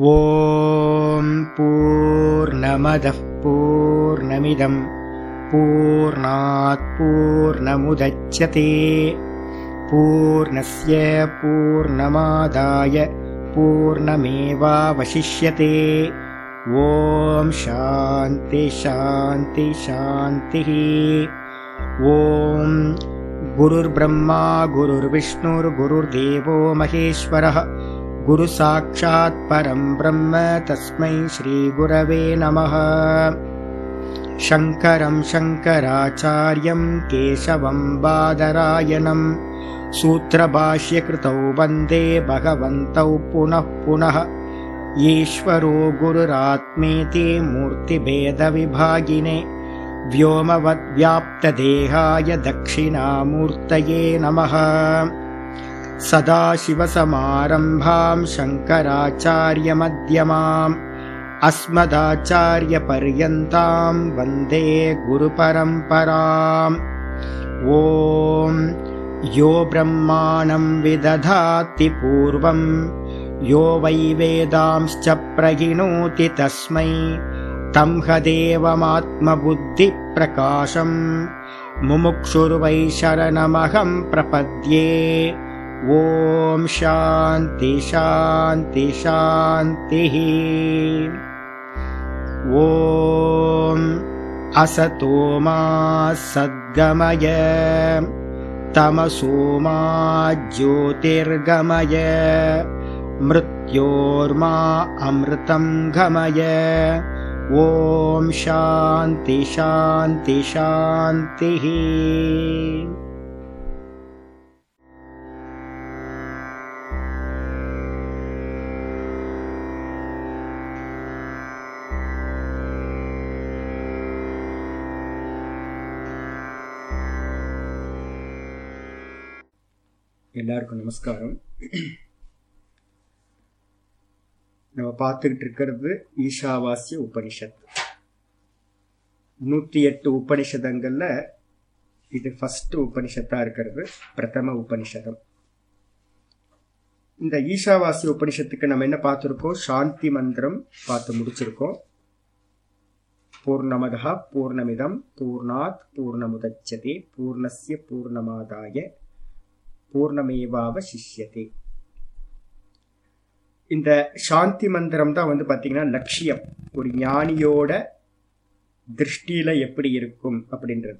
ॐ पूर्णमदः पूर्णमिदम् पूर्णात् पूर्णमुदच्यते पूर्णस्य पूर्णमादाय पूर्णमेवावशिष्यते। ॐ शान्ति शान्ति शान्तिः। ॐ गुरुर्ब्रह्मा गुरुर्विष्णुर्गुरुर्देवो महेश्वरः गुरुसाक्षात् परम् ब्रह्म तस्मै श्रीगुरवे नमः। शङ्करम् शङ्कराचार्यम् केशवम् बादरायणम् सूत्रभाष्यकृतौ वन्दे भगवन्तौ पुनः पुनः। ईश्वरो गुरुरात्मेति मूर्तिभेदविभागिने व्योमवद्व्याप्तदेहाय दक्षिणामूर्तये नमः सदाशिवसमारम्भाम् शङ्कराचार्यमध्यमाम् अस्मदाचार्यपर्यन्ताम् वन्दे गुरुपरम्पराम्। ॐ यो ब्रह्माणम् विदधाति पूर्वम् यो वै वेदांश्च प्रहिणोति तस्मै तं ह देवमात्मबुद्धिप्रकाशम् मुमुक्षुर्वै शरणमहम् प्रपद्ये ॐ शान्ति शान्ति शान्तिः। ॐ असतो मा सद्गमय तमसो मा ज्योतिर्गमय मृत्योर्मा अमृतम् गमय। ॐ शान्ति शान्ति शान्तिः எல்லாருக்கும் நமஸ்காரம். நம்ம பார்த்துக்கிட்டு இருக்கிறது ஈஷாவாசிய உபனிஷத் நூற்றி எட்டு உபனிஷதங்களில் இது ஃபஸ்ட் உபனிஷத்தாக இருக்கிறது பிரதம உபனிஷதம். இந்த ஈஷாவாசிய உபனிஷத்துக்கு நம்ம என்ன பார்த்துருக்கோம்? சாந்தி மந்திரம் பார்த்து முடிச்சிருக்கோம். பூர்ணமதா பூர்ணமிதம் பூர்ணாத் பூர்ணமுதச்சதே பூர்ணஸ்ய பூர்ணமாதாய பூர்ணமேவாவசிஷ்யதே இந்த சாந்தி மந்திரம் தான் வந்து பார்த்தீங்கன்னா லட்சியம். ஒரு ஞானியோட திருஷ்டியில எப்படி இருக்கும் அப்படின்றது.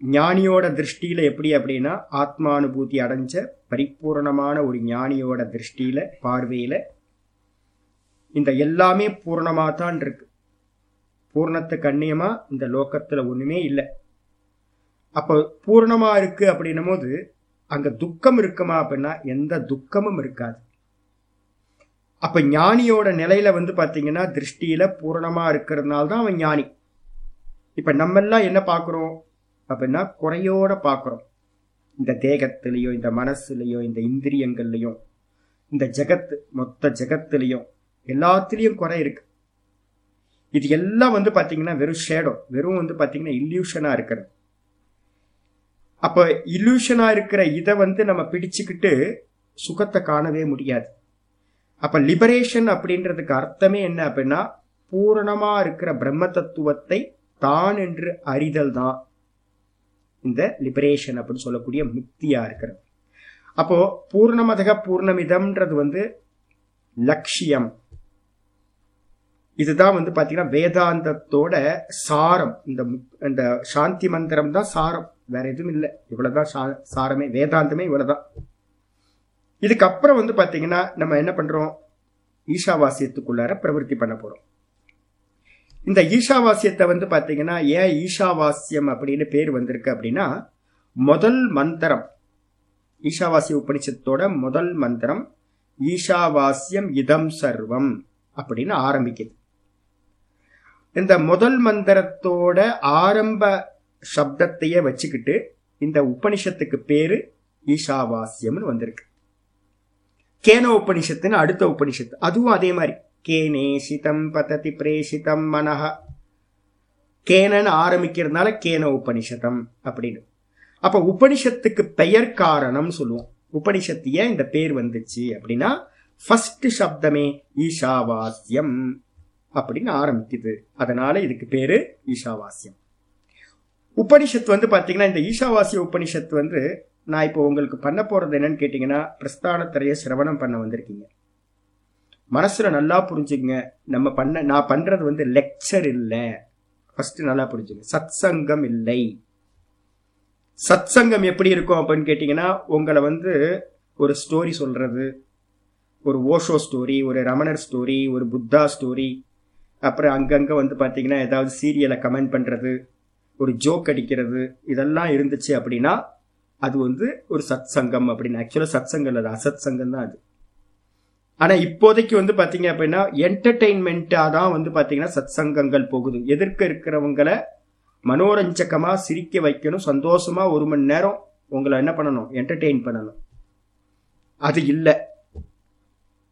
ஞானியோட திருஷ்டியில எப்படி அப்படின்னா ஆத்மானுபூதி அடைஞ்ச பரிபூர்ணமான ஒரு ஞானியோட திருஷ்டியில பார்வையில இந்த எல்லாமே பூர்ணமாக தான் இருக்கு. பூர்ணத்துக்கு அந்நியமா இந்த லோகத்துல ஒண்ணுமே இல்லை. அப்போ பூர்ணமா இருக்கு அப்படின்னும் போது அங்க துக்கம் இருக்குமா அப்படின்னா எந்த துக்கமும் இருக்காது. அப்ப ஞானியோட நிலையில வந்து பாத்தீங்கன்னா திருஷ்டியில பூரணமாக இருக்கிறதுனால தான் அவன் ஞானி. இப்ப நம்ம எல்லாம் என்ன பாக்குறோம் அப்படின்னா குறையோட பாக்குறோம். இந்த தேகத்திலையோ இந்த மனசுலையோ இந்த இந்திரியங்கள்லையும் இந்த ஜெகத்து மொத்த ஜெகத்திலையும் எல்லாத்துலேயும் குறை இருக்கு. இது எல்லாம் வந்து பாத்தீங்கன்னா வெறும் ஷேடோ வெறும் வந்து பாத்தீங்கன்னா இல்யூஷனா இருக்கிறது. அப்ப இல்யூஷனா இருக்கிற இதை வந்து நம்ம பிடிச்சுக்கிட்டு சுகத்தை காணவே முடியாது. அப்ப லிபரேஷன் அப்படின்றதுக்கு அர்த்தமே என்ன அப்படின்னா பூரணமா இருக்கிற பிரம்ம தத்துவத்தை தான் என்று அறிதல் தான் இந்த லிபரேஷன் அப்படின்னு சொல்லக்கூடிய முக்தியா இருக்கிறது. அப்போ பூர்ணமதக பூர்ணமிதம்ன்றது வந்து லட்சியம். இதுதான் வந்து பாத்தீங்கன்னா வேதாந்தத்தோட சாரம். இந்த இந்த சாந்தி மந்திரம் தான் சாரம். வேற எதுவும் இல்லை. இவ்வளவுதான் சாரமே வேதாந்தமே இவ்வளவுதான். இதுக்கப்புறம் வந்து பாத்தீங்கன்னா நம்ம என்ன பண்றோம்? ஈஷாவாசியத்துக்குள்ளார பிரவருத்தி பண்ண போறோம். இந்த ஈஷாவாசியத்தை வந்து பாத்தீங்கன்னா ஏன் ஈஷாவாசியம் அப்படின்னு பேர் வந்திருக்கு அப்படின்னா முதல் மந்திரம் ஈஷாவாசிய உபனிஷத்தோட முதல் மந்திரம் ஈஷாவாசியம் இதம் சர்வம் அப்படின்னு ஆரம்பிக்குது. இந்த முதல் மந்திரத்தோட ஆரம்ப சப்தத்தையே வச்சுக்கிட்டு இந்த உபனிஷத்துக்கு பேரு ஈஷாவாசியம்னு வந்திருக்கு. கேன உபனிஷத்துன்னு அடுத்த உபனிஷத்து. அதுவும் அதே மாதிரி. கேனேஷிதம் பததி பிரேஷிதம் மனஹ. கேனன்னு ஆரம்பிக்கிறதுனால கேன உபனிஷதம் அப்படின்னு. அப்ப உபனிஷத்துக்கு பெயர் காரணம் சொல்லுவோம். உபனிஷத்து ஏன் இந்த பேர் வந்துச்சு அப்படின்னா ஃபர்ஸ்ட் சப்தமே ஈஷாவாஸ்யம் அப்படின்னு ஆரம்பிக்குது. அதனால இதுக்கு பேரு ஈஷாவாஸ்யம் உபனிஷத் வந்து பார்த்தீங்கன்னா இந்த ஈஷாவாசிய உபனிஷத் வந்து நான் இப்போ உங்களுக்கு பண்ண போறது என்னன்னு கேட்டீங்கன்னா பிரஸ்தானத்திரைய சிரவணம் பண்ண வந்திருக்கீங்க. மனசுல நல்லா புரிஞ்சுங்க நம்ம பண்ண நான் பண்றது வந்து லெக்சர் இல்லை. ஃபர்ஸ்ட் நல்லா புரிஞ்சுங்க. சத் சங்கம் இல்லை. சத் சங்கம் எப்படி இருக்கும் அப்படின்னு கேட்டீங்கன்னா உங்களை வந்து ஒரு ஸ்டோரி சொல்றது. ஒரு ஓஷோ ஸ்டோரி ஒரு ரமணர் ஸ்டோரி ஒரு புத்தா ஸ்டோரி அப்புறம் அங்கங்க வந்து பாத்தீங்கன்னா ஏதாவது சீரியலை கமெண்ட் பண்றது. ஒரு ஜோக் அடிக்கிறது இதெல்லாம் இருந்துச்சு அப்படின்னா அது வந்து ஒரு சத் சங்கம் அப்படின்னு. ஆக்சுவலாக சத் சங்கம் இல்லை அசத் சங்கம் தான் அது. ஆனால் இப்போதைக்கு வந்து பார்த்தீங்க அப்படின்னா என்டர்டெயின்மெண்ட்டாக தான் வந்து பார்த்தீங்கன்னா சத் சங்கங்கள் போகுது. எதிர்க்க இருக்கிறவங்களை மனோரஞ்சகமாக சிரிக்க வைக்கணும். சந்தோஷமாக ஒரு மணி நேரம் உங்களை என்ன பண்ணணும்? என்டர்டெயின் பண்ணணும். அது இல்லை.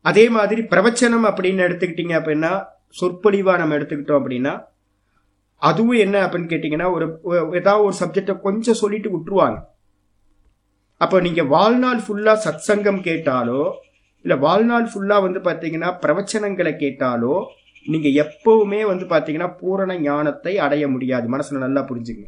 அதே மாதிரி பிரவச்சனம் அப்படின்னு எடுத்துக்கிட்டீங்க அப்படின்னா சொற்பொழிவாக நம்ம எடுத்துக்கிட்டோம் அப்படின்னா அதுவும் என்ன அப்படின்னு கேட்டிங்கன்னா ஒரு ஏதாவது ஒரு சப்ஜெக்டை கொஞ்சம் சொல்லிட்டு விட்டுருவாங்க. அப்போ நீங்கள் வாழ்நாள் ஃபுல்லாக சத் சங்கம் கேட்டாலோ இல்லை வாழ்நாள் ஃபுல்லாக வந்து பார்த்தீங்கன்னா பிரவச்சனங்களை கேட்டாலோ நீங்கள் எப்பவுமே வந்து பார்த்தீங்கன்னா பூரண ஞானத்தை அடைய முடியாது. மனசில் நல்லா புரிஞ்சுங்க.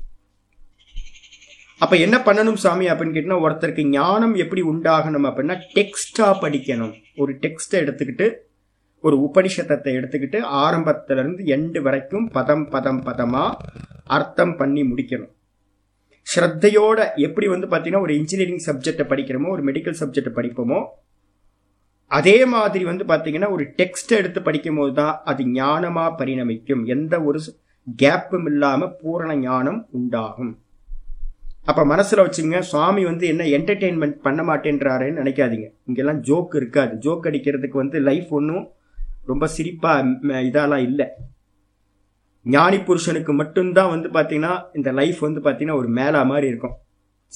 அப்போ என்ன பண்ணணும் சாமி அப்படின்னு கேட்டீங்கன்னா ஒருத்தருக்கு ஞானம் எப்படி உண்டாகணும் அப்படின்னா டெக்ஸ்டாக படிக்கணும். ஒரு டெக்ஸ்ட்டை எடுத்துக்கிட்டு ஒரு உபனிஷத்தை எடுத்துக்கிட்டு ஆரம்பத்திலிருந்து எண்டு வரைக்கும் பதம் பதம் பதமா அர்த்தம் பண்ணி முடிக்கணும். ஸ்ரத்தையோட எப்படி வந்து பார்த்தீங்கன்னா ஒரு இன்ஜினியரிங் சப்ஜெக்டை படிக்கிறோமோ ஒரு மெடிக்கல் சப்ஜெக்டை படிப்போமோ அதே மாதிரி வந்து பார்த்தீங்கன்னா ஒரு டெக்ஸ்ட் எடுத்து படிக்கும் போது தான் அது ஞானமாக பரிணமிக்கும். எந்த ஒரு கேப்பும் இல்லாமல் பூரண ஞானம் உண்டாகும். அப்போ மனசில் வச்சுங்க சுவாமி வந்து என்ன என்டர்டெயின்மெண்ட் பண்ண மாட்டேன்றாருன்னு நினைக்காதீங்க. இங்கெல்லாம் ஜோக் இருக்காது. ஜோக் அடிக்கிறதுக்கு வந்து லைஃப் ஒன்றும் ரொம்ப சிரிப்பா இதெல்லாம் இல்லை. ஞானி புருஷனுக்கு மட்டும்தான் வந்து பார்த்தீங்கன்னா இந்த லைஃப் வந்து பார்த்தீங்கன்னா ஒரு மேலா மாதிரி இருக்கும்.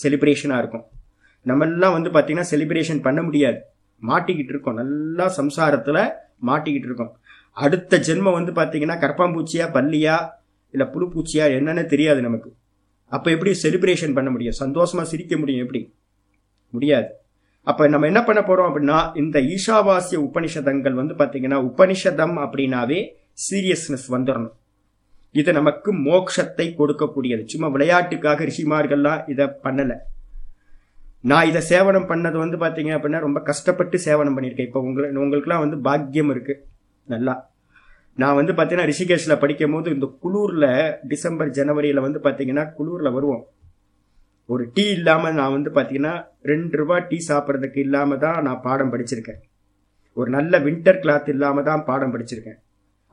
செலிப்ரேஷனாக இருக்கும். நம்ம எல்லாம் வந்து பார்த்தீங்கன்னா செலிப்ரேஷன் பண்ண முடியாது. மாட்டிக்கிட்டு இருக்கோம். நல்லா சம்சாரத்தில் மாட்டிக்கிட்டு இருக்கோம். அடுத்த ஜென்மம் வந்து பார்த்தீங்கன்னா கரப்பாம்பூச்சியா பள்ளியா இல்லை புழு பூச்சியா என்னன்னு தெரியாது நமக்கு. அப்போ எப்படி செலிப்ரேஷன் பண்ண முடியும்? சந்தோஷமாக சிரிக்க முடியும் எப்படி? முடியாது. அப்ப நம்ம என்ன பண்ண போறோம் அப்படின்னா இந்த ஈஷாவாசிய உபனிஷதங்கள் வந்து பாத்தீங்கன்னா உபனிஷதம் அப்படின்னாவே சீரியஸ்னஸ் வந்துடணும் இது நமக்கு மோக்ஷத்தை கொடுக்கக்கூடியது. சும்மா விளையாட்டுக்காக ரிஷிமார்கள்லாம் இதை பண்ணலை. நான் இதை சேவனம் பண்ணது வந்து பார்த்தீங்க அப்படின்னா ரொம்ப கஷ்டப்பட்டு சேவனம் பண்ணியிருக்கேன். இப்போ உங்களை உங்களுக்குலாம் வந்து பாக்கியம் இருக்கு. நல்லா. நான் வந்து பார்த்தீங்கன்னா ரிஷிகேஷில் படிக்கும் போது இந்த குளூரில் டிசம்பர் ஜனவரியில் வந்து பார்த்தீங்கன்னா குளூரில் வருவோம். ஒரு டீ இல்லாமல் நான் வந்து பார்த்தீங்கன்னா ரெண்டு ரூபா டீ சாப்பிட்றதுக்கு இல்லாமல் தான் நான் பாடம் படிச்சிருக்கேன். ஒரு நல்ல வின்டர் கிளாத் இல்லாமல் தான் பாடம் படிச்சிருக்கேன்.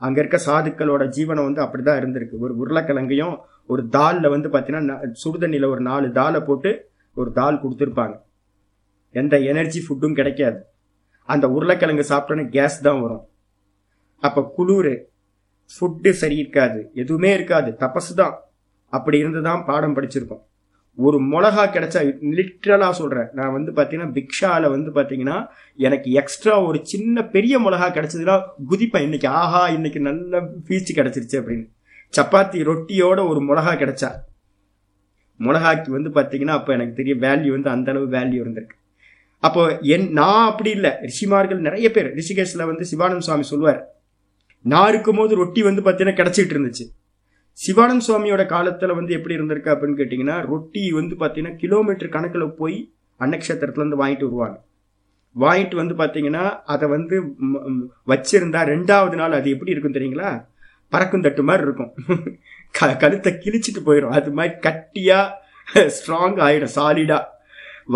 அங்கே இருக்க சாதுக்களோட ஜீவனம் வந்து அப்படி தான் இருந்திருக்கு. ஒரு உருளைக்கிழங்கையும் ஒரு தாலில் வந்து பார்த்தீங்கன்னா சுடுதண்ணியில் ஒரு நாலு தாலை போட்டு ஒரு தால் கொடுத்துருப்பாங்க. எந்த எனர்ஜி ஃபுட்டும் கிடைக்காது. அந்த உருளைக்கிழங்கு சாப்பிட்டோன்னே கேஸ் தான் வரும். அப்போ குளிர் ஃபுட்டு சரி இருக்காது எதுவுமே இருக்காது. தபசு தான். அப்படி இருந்து தான் பாடம் படிச்சிருக்கோம். ஒரு மிளகா கிடைச்சா லிட்ரலா சொல்றேன். நான் வந்து பாத்தீங்கன்னா பிக்ஷால வந்து பாத்தீங்கன்னா எனக்கு எக்ஸ்ட்ரா ஒரு சின்ன பெரிய மிளகா கிடைச்சதுன்னா குதிப்பேன். இன்னைக்கு ஆஹா இன்னைக்கு நல்ல பீச்சு கிடைச்சிருச்சு அப்படின்னு. சப்பாத்தி ரொட்டியோட ஒரு மிளகா கிடைச்சா மிளகாக்கு வந்து பாத்தீங்கன்னா அப்போ எனக்கு தெரிய வேல்யூ வந்து அந்த அளவு வேல்யூ இருந்திருக்கு. அப்போ என் நான் அப்படி இல்லை. ரிஷிமார்கள் நிறைய பேர் ரிஷிகேஷ்ல வந்து சிவானந்த சுவாமி சொல்லுவார் நான் இருக்கும்போது ரொட்டி வந்து பார்த்தீங்கன்னா கிடைச்சிட்டு இருந்துச்சு. சிவானந்த சுவாமியோட காலத்துல வந்து எப்படி இருந்திருக்கு அப்படின்னு கேட்டீங்கன்னா ரொட்டி வந்து பார்த்தீங்கன்னா கிலோமீட்டர் கணக்கில் போய் அன்னக்ஷத்திரத்துல இருந்து வாங்கிட்டு வருவாங்க. வாங்கிட்டு வந்து பார்த்தீங்கன்னா அதை வந்து வச்சிருந்தா ரெண்டாவது நாள் அது எப்படி இருக்கும் தெரியுங்களா? பறக்கும் தட்டு மாதிரி இருக்கும். க கழுத்தை கிழிச்சிட்டு போயிடும் அது மாதிரி கட்டியா ஸ்ட்ராங் ஆயிடும் சாலிடா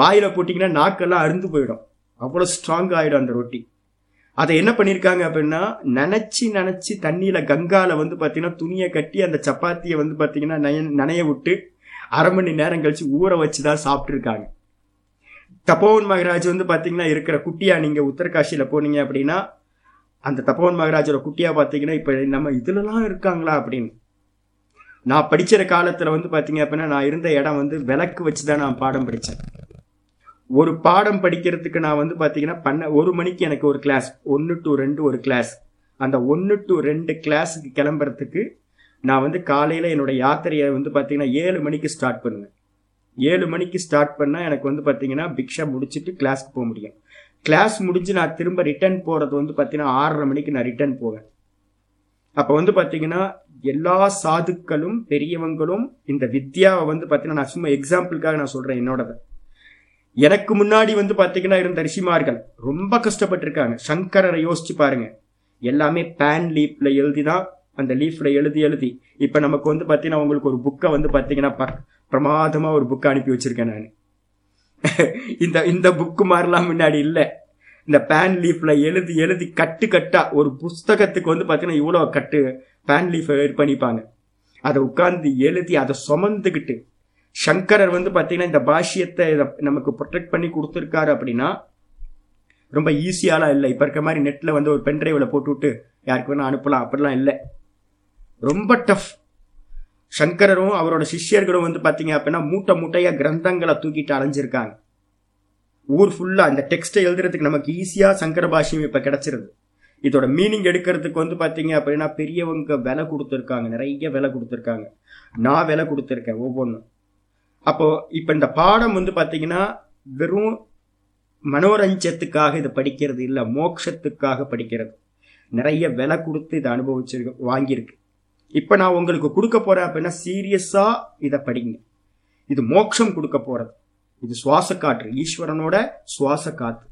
வாயில போட்டிங்கன்னா நாக்கெல்லாம் அருந்து போயிடும். அவ்வளோ ஸ்ட்ராங் ஆயிடும் அந்த ரொட்டி. அதை என்ன பண்ணியிருக்காங்க அப்படின்னா நினைச்சு நினைச்சு தண்ணியில கங்காவில் வந்து பார்த்தீங்கன்னா துணியை கட்டி அந்த சப்பாத்தியை வந்து பார்த்தீங்கன்னா நய நனைய விட்டு அரை மணி நேரம் கழிச்சு ஊற வச்சு தான் சாப்பிட்ருக்காங்க தப்போவன் மகராஜ் வந்து பார்த்தீங்கன்னா இருக்கிற குட்டியா நீங்கள் உத்தரகாஷியில் போனீங்க அப்படின்னா அந்த தப்போவன் மகராஜோட குட்டியா பார்த்தீங்கன்னா இப்போ நம்ம இதுலலாம் இருக்காங்களா அப்படின்னு. நான் படிச்சிற காலத்தில் வந்து பார்த்தீங்க அப்படின்னா நான் இருந்த இடம் வந்து விளக்கு வச்சு தான் நான் பாடம் படித்தேன் ஒரு பாடம் படிக்கிறதுக்கு நான் வந்து பாத்தீங்கன்னா பண்ண ஒரு மணிக்கு எனக்கு ஒரு கிளாஸ் ஒன்னு டு ரெண்டு ஒரு கிளாஸ் அந்த ஒன்னு டு ரெண்டு கிளாஸுக்கு கிளம்புறதுக்கு நான் வந்து காலையில என்னோட யாத்திரையை வந்து பாத்தீங்கன்னா ஏழு மணிக்கு ஸ்டார்ட் பண்ணுவேன். ஏழு மணிக்கு ஸ்டார்ட் பண்ணா எனக்கு வந்து பாத்தீங்கன்னா பிக்ஷா முடிச்சுட்டு கிளாஸ்க்கு போக முடியும். கிளாஸ் முடிஞ்சு நான் திரும்ப ரிட்டர்ன் போறது வந்து பார்த்தீங்கன்னா ஆறரை மணிக்கு நான் ரிட்டர்ன் போவேன். அப்போ வந்து பார்த்தீங்கன்னா எல்லா சாதுக்களும் பெரியவங்களும் இந்த வித்யாவை வந்து பார்த்தீங்கன்னா நான் சும்மா எக்ஸாம்பிளுக்காக நான் சொல்றேன் என்னோட எனக்கு முன்னாடி வந்து பார்த்தீங்கன்னா இருந்த ரிஷிமார்கள் ரொம்ப கஷ்டப்பட்டிருக்காங்க. சங்கரரை யோசிச்சு பாருங்க. எல்லாமே பேன் லீப்ல எழுதி தான் அந்த லீஃப்ல எழுதி எழுதி. இப்போ நமக்கு வந்து பார்த்தீங்கன்னா உங்களுக்கு ஒரு புக்கை வந்து பார்த்தீங்கன்னா ப- பிரமாதமாக ஒரு புக்கை அனுப்பி வச்சிருக்கேன் நான். இந்த இந்த புக்கு மாதிரிலாம் முன்னாடி இல்லை. இந்த பேன் லீஃப்ல எழுதி எழுதி கட்டு கட்டா ஒரு புஸ்தகத்துக்கு வந்து பார்த்தீங்கன்னா இவ்வளோ கட்டு பேன் லீஃப் பண்ணிப்பாங்க. அதை உட்காந்து எழுதி அதை சுமந்துக்கிட்டு சங்கரர் வந்து பார்த்தீங்கன்னா இந்த பாஷ்யத்தை இதை நமக்கு ப்ரொடெக்ட் பண்ணி கொடுத்துருக்காரு அப்படின்னா ரொம்ப ஈஸியாலாம் இல்லை. இப்போ இருக்க மாதிரி நெட்டில் வந்து ஒரு பென்ட்ரைவில் போட்டு யாருக்கு வேணால் அனுப்பலாம். அப்படிலாம் இல்லை. ரொம்ப டஃப் சங்கரரும் அவரோட சிஷ்யர்களும் வந்து பார்த்தீங்க அப்படின்னா மூட்டை மூட்டையாக கிரந்தங்களை தூக்கிட்டு அலைஞ்சிருக்காங்க. ஊர் ஃபுல்லாக இந்த டெக்ஸ்ட்டை எழுதுறதுக்கு நமக்கு ஈஸியாக சங்கர பாஷ்யம் இப்போ கிடச்சிருது. இதோட மீனிங் எடுக்கிறதுக்கு வந்து பார்த்தீங்க அப்படின்னா பெரியவங்க விலை கொடுத்துருக்காங்க. நிறைய விலை கொடுத்துருக்காங்க. நான் விலை கொடுத்துருக்கேன் ஒவ்வொன்றும் அப்போ இப்ப இந்த பாடம் வந்து பாத்தீங்கன்னா வெறும் மனோரஞ்சத்துக்காக இதை படிக்கிறது இல்ல மோட்சத்துக்காக படிக்கிறது. நிறைய விலை கொடுத்து இதை அனுபவிச்சிருக்க வாங்கியிருக்கு. இப்ப நான் உங்களுக்கு கொடுக்க போறேன் அப்படின்னா சீரியஸா இதை படிங்க. இது மோட்சம் கொடுக்க போறது. இது சுவாச காற்று ஈஸ்வரனோட சுவாச காத்து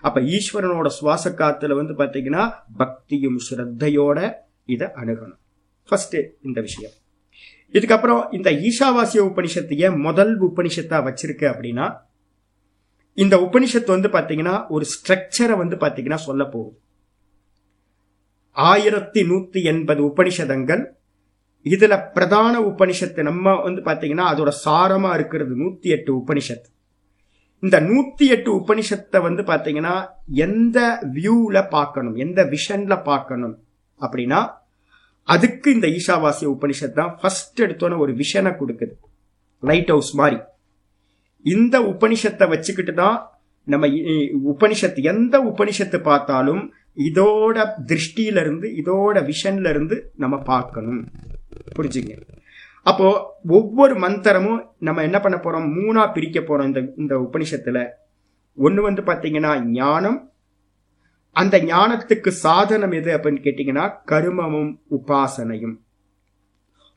அப்ப ஈஸ்வரனோட சுவாச காத்துல வந்து பாத்தீங்கன்னா பக்தியும் ஸ்ரத்தையோட இதை அணுகணும். ஃபர்ஸ்ட் இந்த விஷயம். இதுக்கப்புறம் இந்த ஈஷாவாசிய உபனிஷத்து முதல் உபனிஷத்தா வச்சிருக்கு அப்படின்னா இந்த உபனிஷத்து வந்து பாத்தீங்கன்னா ஒரு ஸ்ட்ரக்சரை வந்து பாத்தீங்கன்னா சொல்ல போகுது. ஆயிரத்தி நூத்தி எண்பது உபனிஷதங்கள் இதுல பிரதான உபனிஷத்து நம்ம வந்து பாத்தீங்கன்னா அதோட சாரமா இருக்கிறது நூத்தி எட்டு உபனிஷத் இந்த நூத்தி எட்டு உபனிஷத்தை வந்து பாத்தீங்கன்னா எந்த வியூல பார்க்கணும் எந்த விஷன்ல பார்க்கணும் அப்படின்னா அதுக்கு இந்த ஈஷாவாசிய உபனிஷத் தான் ஃபர்ஸ்ட் எடுத்தோன்னே ஒரு விஷனை கொடுக்குது. லைட் ஹவுஸ் மாதிரி இந்த உபனிஷத்தை வச்சுக்கிட்டு தான் நம்ம உபனிஷத்து எந்த உபனிஷத்து பார்த்தாலும் இதோட திருஷ்டியில இருந்து இதோட விஷன்ல இருந்து நம்ம பார்க்கணும். புரிஞ்சுங்க? அப்போ ஒவ்வொரு மந்திரமும் நம்ம என்ன பண்ண போறோம்? மூணா பிரிக்க போறோம் இந்த இந்த உபனிஷத்துல. ஒன்று வந்து பார்த்தீங்கன்னா ஞானம் அந்த ஞானத்துக்கு சாதனம் எது அப்படின்னு கேட்டீங்கன்னா கருமமும் உபாசனையும்.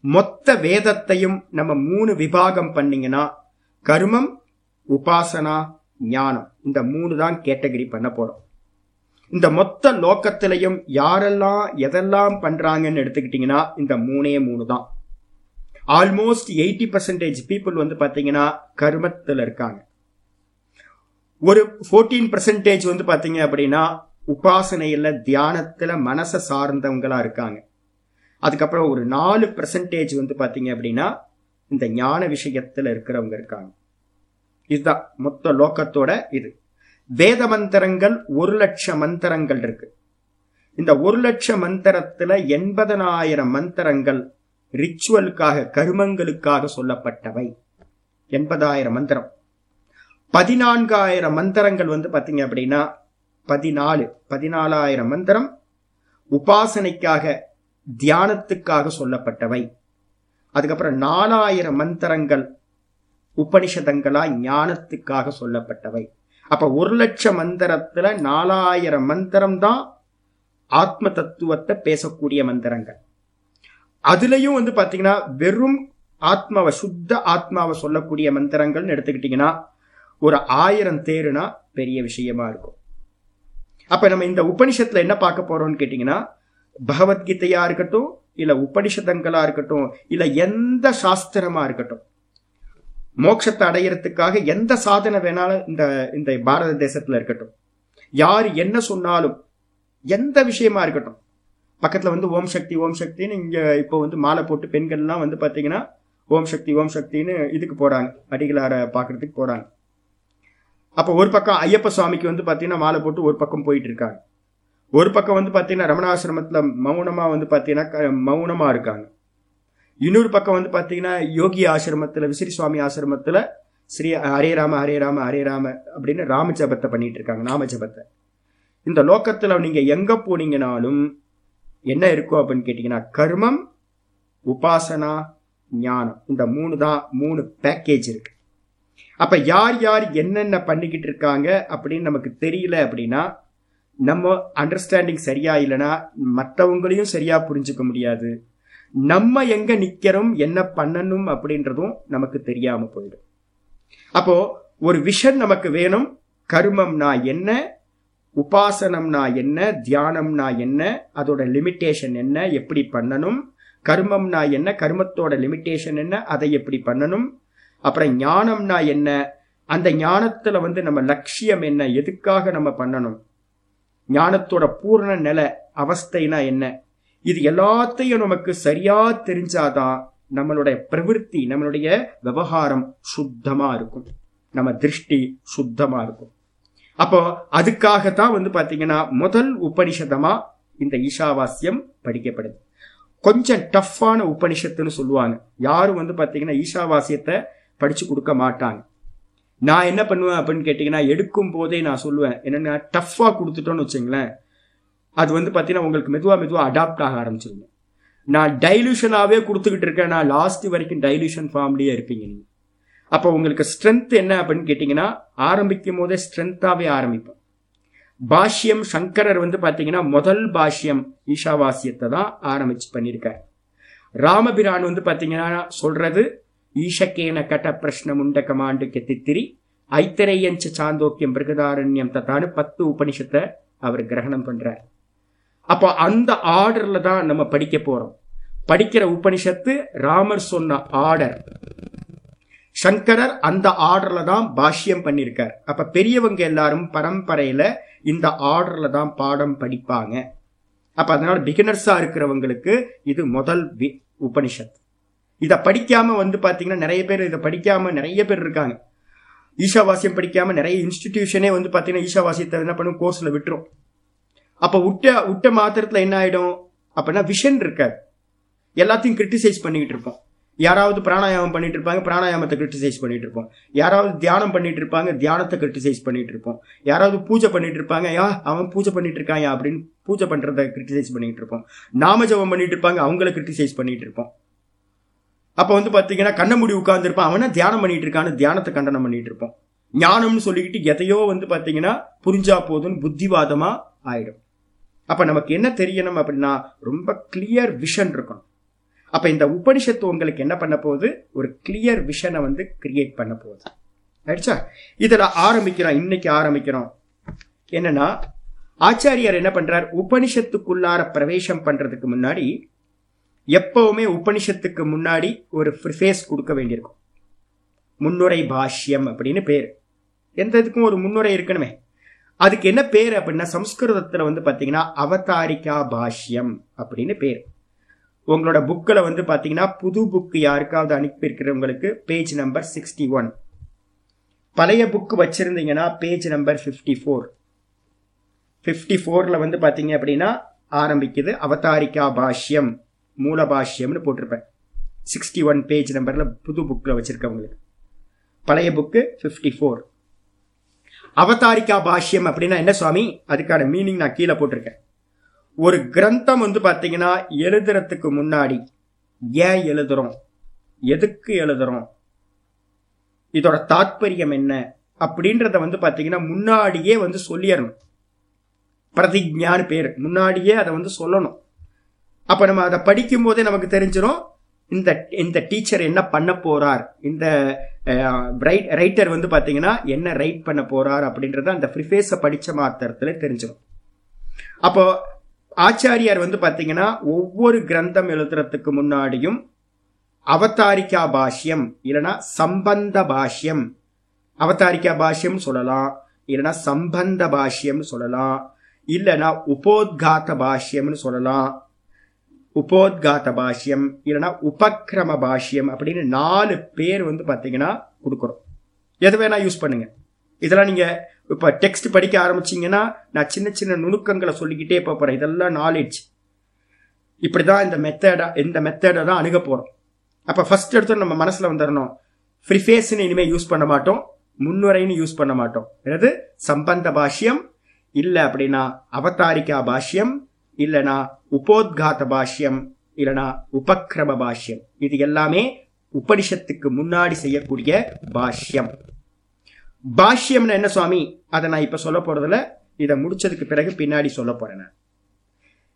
மொத்த வேதத்தையும் நம்ம மூணு விபாகம் பண்ணீங்கன்னா கருமம் உபாசனா ஞானம் இந்த மூணு தான் கேட்டகரி பண்ண போறோம். இந்த மொத்த லோக்கத்திலையும் யாரெல்லாம் எதெல்லாம் பண்றாங்கன்னு எடுத்துக்கிட்டீங்கன்னா இந்த மூணே மூணு தான். ஆல்மோஸ்ட் எயிட்டி பர்சன்டேஜ் பீப்புள் வந்து பாத்தீங்கன்னா கருமத்தில் இருக்காங்க. ஒரு ஃபோர்டீன் பர்சன்டேஜ் வந்து பாத்தீங்க அப்படின்னா உபாசனையில் தியானத்தில் மனசை சார்ந்தவங்களாக இருக்காங்க. அதுக்கப்புறம் ஒரு நாலு பர்சன்டேஜ் வந்து பார்த்தீங்க அப்படின்னா இந்த ஞான விஷயத்தில் இருக்கிறவங்க இருக்காங்க. இதுதான் மொத்த லோக்கத்தோட இது. வேத மந்திரங்கள் ஒரு லட்சம் மந்திரங்கள் இருக்கு. இந்த ஒரு லட்சம் மந்திரத்துல எண்பதனாயிரம் மந்திரங்கள் ரிச்சுவலுக்காக கருமங்களுக்காக சொல்லப்பட்டவை. எண்பதாயிரம் மந்திரம். பதினான்காயிரம் மந்திரங்கள் வந்து பார்த்தீங்க அப்படின்னா பதினாலு பதினாலாயிரம் மந்திரம் உபாசனைக்காக தியானத்துக்காக சொல்லப்பட்டவை. அதுக்கப்புறம் நாலாயிரம் மந்திரங்கள் உபனிஷதங்களா ஞானத்துக்காக சொல்லப்பட்டவை. அப்ப ஒரு லட்சம் மந்திரத்துல நாலாயிரம் மந்திரம் தான் ஆத்ம தத்துவத்தை பேசக்கூடிய மந்திரங்கள். அதுலயும் வந்து பாத்தீங்கன்னா வெறும் ஆத்மாவை சுத்த ஆத்மாவை சொல்லக்கூடிய மந்திரங்கள்னு எடுத்துக்கிட்டீங்கன்னா ஒரு ஆயிரம் தேருனா பெரிய விஷயமா இருக்கும். அப்ப நம்ம இந்த உபனிஷத்துல என்ன பார்க்க போறோம்னு கேட்டீங்கன்னா பகவத்கீதையா இருக்கட்டும் இல்ல உபனிஷதங்களா இருக்கட்டும் இல்ல எந்த சாஸ்திரமா இருக்கட்டும். மோட்சத்தை அடையிறதுக்காக எந்த சாதனை வேணாலும் இந்த இந்த பாரத தேசத்துல இருக்கட்டும். யார் என்ன சொன்னாலும் எந்த விஷயமா இருக்கட்டும். பக்கத்துல வந்து ஓம் சக்தி ஓம் சக்தின்னு இங்க இப்போ வந்து மாலை போட்டு பெண்கள்லாம் வந்து பாத்தீங்கன்னா ஓம் சக்தி ஓம் சக்தின்னு இதுக்கு போறாங்க அடிகளார பாக்குறதுக்கு போறாங்க. அப்போ ஒரு பக்கம் ஐயப்ப சுவாமிக்கு வந்து பார்த்தீங்கன்னா மாலை போட்டு ஒரு பக்கம் போயிட்டு இருக்காங்க. ஒரு பக்கம் வந்து பார்த்தீங்கன்னா ரமணாசிரமத்தில் மௌனமாக வந்து பார்த்தீங்கன்னா க- இருக்காங்க. இன்னொரு பக்கம் வந்து பார்த்தீங்கன்னா யோகி ஆசிரமத்தில் விசிறி சுவாமி ஆசிரமத்தில் ஸ்ரீ ஹரே ராம ஹரே ராம ஹரே ராம அப்படின்னு ராம ஜபத்தை பண்ணிட்டு இருக்காங்க நாம ஜபத்தை இந்த லோக்கத்தில் நீங்கள் எங்கே போனீங்கனாலும் என்ன இருக்கும் அப்படின்னு கேட்டிங்கன்னா கர்மம் உபாசனா ஞானம். இந்த மூணு தான் மூணு பேக்கேஜ் இருக்கு. அப்ப யார் யார் என்னென்ன பண்ணிக்கிட்டு இருக்காங்க அப்படின்னு நமக்கு தெரியல அப்படின்னா நம்ம அண்டர்ஸ்டாண்டிங் சரியா இல்லைன்னா மற்றவங்களையும் சரியா புரிஞ்சுக்க முடியாது. நம்ம எங்க நிக்கிறோம் என்ன பண்ணணும் அப்படின்றதும் நமக்கு தெரியாம போயிடும். அப்போ ஒரு விஷன் நமக்கு வேணும். கருமம்னா என்ன? உபாசனம்னா என்ன? தியானம்னா என்ன? அதோட லிமிட்டேஷன் என்ன? எப்படி பண்ணணும்? கர்மம்னா என்ன? கர்மத்தோட லிமிட்டேஷன் என்ன? அதை எப்படி பண்ணணும்? அப்புறம் ஞானம்னா என்ன? அந்த ஞானத்துல வந்து நம்ம லட்சியம் என்ன? எதுக்காக நம்ம பண்ணணும்? ஞானத்தோட பூர்ண நிலை அவஸ்தைனா என்ன? இது எல்லாத்தையும் நமக்கு சரியா தெரிஞ்சாதான் நம்மளுடைய பிரவிற்த்தி நம்மளுடைய விவகாரம் சுத்தமா இருக்கும். நம்ம திருஷ்டி சுத்தமா இருக்கும். அப்போ அதுக்காகத்தான் வந்து பாத்தீங்கன்னா முதல் உபனிஷதமா இந்த ஈஷாவாஸ்யம் படிக்கப்படுது. கொஞ்சம் டஃப்பான உபனிஷத்துன்னு சொல்லுவாங்க. யாரும் வந்து பாத்தீங்கன்னா ஈஷாவாசியத்தை படிச்சு கொடுக்க மாட்டாங்க. நான் என்ன பண்ணுவேன் அப்படின்னு கேட்டீங்கன்னா எடுக்கும் போதே நான் சொல்லுவேன் என்னன்னா டஃப்பாக கொடுத்துட்டோன்னு வச்சுங்களேன் அது வந்து பார்த்தீங்கன்னா உங்களுக்கு மெதுவாக மெதுவாக அடாப்ட் ஆக ஆரம்பிச்சிருங்க. நான் டைலூஷனாகவே கொடுத்துக்கிட்டு இருக்கேன் நான் லாஸ்ட் வரைக்கும் டைலூஷன் ஃபார்ம்லேயே இருப்பீங்க நீங்கள் அப்போ உங்களுக்கு ஸ்ட்ரென்த் என்ன அப்படின்னு கேட்டிங்கன்னா ஆரம்பிக்கும் போதே ஸ்ட்ரென்த்தாகவே ஆரம்பிப்போம் பாஷ்யம் சங்கரர் வந்து பார்த்தீங்கன்னா முதல் பாஷ்யம் ஈஷாவாசியத்தை தான் ஆரம்பிச்சு பண்ணியிருக்காரு. ராமபிரான் வந்து பார்த்தீங்கன்னா சொல்றது ஈஷக்கேன கட்ட பிரஷ்னம் உண்ட கமாண்டு கெத்தித்திரி ஐத்திரையஞ்ச சாந்தோக்கியம் மிருகதாரண்யம் தத்தான்னு பத்து உபனிஷத்தை அவர் கிரகணம் பண்றார். அப்போ அந்த ஆர்டர்ல தான் நம்ம படிக்க போறோம். படிக்கிற உபனிஷத்து ராமர் சொன்ன ஆர்டர். சங்கரர் அந்த ஆர்டர்ல தான் பாஷ்யம் பண்ணியிருக்கார். அப்ப பெரியவங்க எல்லாரும் பரம்பரையில இந்த ஆர்டர்ல தான் பாடம் படிப்பாங்க. அப்ப அதனால பிகினர்ஸா இருக்கிறவங்களுக்கு இது முதல் வி- உபனிஷத் இதை படிக்காம வந்து பார்த்தீங்கன்னா நிறைய பேர் இதை படிக்காம நிறைய பேர் இருக்காங்க. ஈஷாவாசியம் படிக்காம நிறைய இன்ஸ்டிடியூஷனே வந்து பார்த்தீங்கன்னா ஈஷாவாசியத்தை என்ன பண்ணும்? கோர்ஸில் விட்டுரும். அப்போ விட்ட விட்ட மாத்திரத்தில் என்ன ஆகிடும் அப்படின்னா விஷன் இருக்காது. எல்லாத்தையும் கிரிட்டிசைஸ் பண்ணிக்கிட்டு இருப்போம். யாராவது பிராணாயாமம் பண்ணிட்டு இருப்பாங்க பிராணாயாமத்தை கிரிட்டிசைஸ் பண்ணிட்டு இருப்போம். யாராவது தியானம் பண்ணிட்டு இருப்பாங்க தியானத்தை கிரிட்டிசைஸ் பண்ணிட்டு இருப்போம். யாராவது பூஜை பண்ணிட்டு இருப்பாங்க யா அவன் பூஜை பண்ணிட்டு இருக்காயா அப்படின்னு பூஜை பண்றதை கிரிட்டிசைஸ் பண்ணிட்டு இருப்போம். நாம ஜபம் பண்ணிட்டு இருப்பாங்க அவங்கள கிரிட்டிசைஸ் பண்ணிட்டு இருப்போம். அப்போ வந்து பார்த்தீங்கன்னா கண்ண மூடி உட்கார்ந்துருப்பான். அவனை தியானம் பண்ணிட்டு இருக்கான்னு தியானத்தை கண்டனம் பண்ணிட்டு இருப்போம் ஞானம்னு சொல்லிக்கிட்டு எதையோ வந்து பார்த்தீங்கன்னா புரிஞ்சா போதும்னு புத்திவாதமா ஆயிடும். அப்போ நமக்கு என்ன தெரியணும் அப்படின்னா ரொம்ப கிளியர் விஷன் இருக்கணும். அப்போ இந்த உபனிஷத்து உங்களுக்கு என்ன பண்ண போகுது? ஒரு கிளியர் விஷனை வந்து கிரியேட் பண்ண போகுது. ஆயிடுச்சா இதில் ஆரம்பிக்கிறோம். இன்னைக்கு ஆரம்பிக்கிறோம். என்னன்னா ஆச்சாரியார் என்ன பண்றார்? உபனிஷத்துக்குள்ளார பிரவேசம் பண்றதுக்கு முன்னாடி எப்பவுமே உபனிஷத்துக்கு முன்னாடி ஒரு ஃபேஸ் கொடுக்க வேண்டியிருக்கும். முன்னுரை பாஷ்யம் அப்படின்னு பேர். எந்த இதுக்கும் ஒரு முன்னுரை இருக்கணுமே. அதுக்கு என்ன பேர் அப்படின்னா சம்ஸ்கிருதத்தில் வந்து பார்த்தீங்கன்னா அவதாரிகா பாஷ்யம் அப்படின்னு பேர். உங்களோட புக்கில் வந்து பார்த்தீங்கன்னா புது புக்கு யாருக்காவது அனுப்பி இருக்கிறவங்களுக்கு பேஜ் நம்பர் சிக்ஸ்டி ஒன் பழைய புக்கு வச்சிருந்தீங்கன்னா page number fifty four fifty ஃபோரில் வந்து பார்த்தீங்க அப்படின்னா ஆரம்பிக்குது அவதாரிகா பாஷ்யம். மூலபாஷ்யம்னு போட்டிருப்பேன். சிக்ஸ்டி ஒன் பேஜ் நம்பரில் புது புக்கில் வச்சிருக்கவங்களுக்கு. பழைய புக்கு ஃபிஃப்டி ஃபோர் அவதாரிகா பாஷ்யம் அப்படின்னா என்ன சுவாமி? அதுக்கான மீனிங் நான் கீழே போட்டிருக்கேன். ஒரு கிரந்தம் வந்து பார்த்தீங்கன்னா எழுதுறதுக்கு முன்னாடி ஏன் எழுதுறோம்? எதுக்கு எழுதுறோம்? இதோட தாற்பயம் என்ன? அப்படின்றத வந்து பார்த்தீங்கன்னா முன்னாடியே வந்து சொல்லிடணும் பிரதிஜான்னு பேர். முன்னாடியே அதை வந்து சொல்லணும். அப்ப நம்ம அதை படிக்கும் போதே நமக்கு தெரிஞ்சிடும் இந்த இந்த டீச்சர் என்ன பண்ண போறார்? இந்த ரைட்டர் வந்து பாத்தீங்கன்னா என்ன ரைட் பண்ண போறார் அப்படின்றத அந்த ப்ரிஃபேஸை படிச்ச மாத்திரத்துல தெரிஞ்சிடும் அப்போ ஆச்சாரியார் வந்து பாத்தீங்கன்னா ஒவ்வொரு கிரந்தம் எழுதுறதுக்கு முன்னாடியும் அவதாரிகா பாஷ்யம் இல்லைன்னா சம்பந்த பாஷ்யம். அவதாரிகா பாஷ்யம் சொல்லலாம் இல்லைன்னா சம்பந்த பாஷ்யம் சொல்லலாம் இல்லைன்னா உபோத்காத்த பாஷ்யம்னு சொல்லலாம் உபோத்காத பாஷ்யம் இல்லைன்னா உபக்ரம பாஷ்யம் அப்படின்னு நாலு பேர் வந்து பார்த்தீங்கன்னா கொடுக்குறோம். எது வேணா யூஸ் பண்ணுங்க. இதெல்லாம் நீங்க இப்ப டெக்ஸ்ட் படிக்க ஆரம்பிச்சீங்கன்னா நான் சின்ன சின்ன நுணுக்கங்களை சொல்லிக்கிட்டே போறேன். இதெல்லாம் நாலேஜ் இப்படிதான் இந்த மெத்தடா இந்த மெத்தடை தான் அணுக போறோம். அப்ப ஃபர்ஸ்ட் எடுத்து நம்ம மனசுல வந்துடணும் ஃப்ரிஃபேஸ்னு இனிமே யூஸ் பண்ண மாட்டோம். முன்னுரைன்னு யூஸ் பண்ண மாட்டோம். அதாவது சம்பந்த பாஷ்யம் இல்லை அப்படின்னா அவதாரிகா பாஷ்யம் இல்லனா உபோத்காத பாஷ்யம் இல்லனா உபக்ரம பாஷ்யம். இது எல்லாமே உபனிஷத்துக்கு முன்னாடி செய்யக்கூடிய பாஷ்யம். பாஷ்யம்னு என்ன சுவாமி? அதை நான் இப்ப சொல்ல போறதுல இதை முடிச்சதுக்கு பிறகு பின்னாடி சொல்ல போறேன் நான்.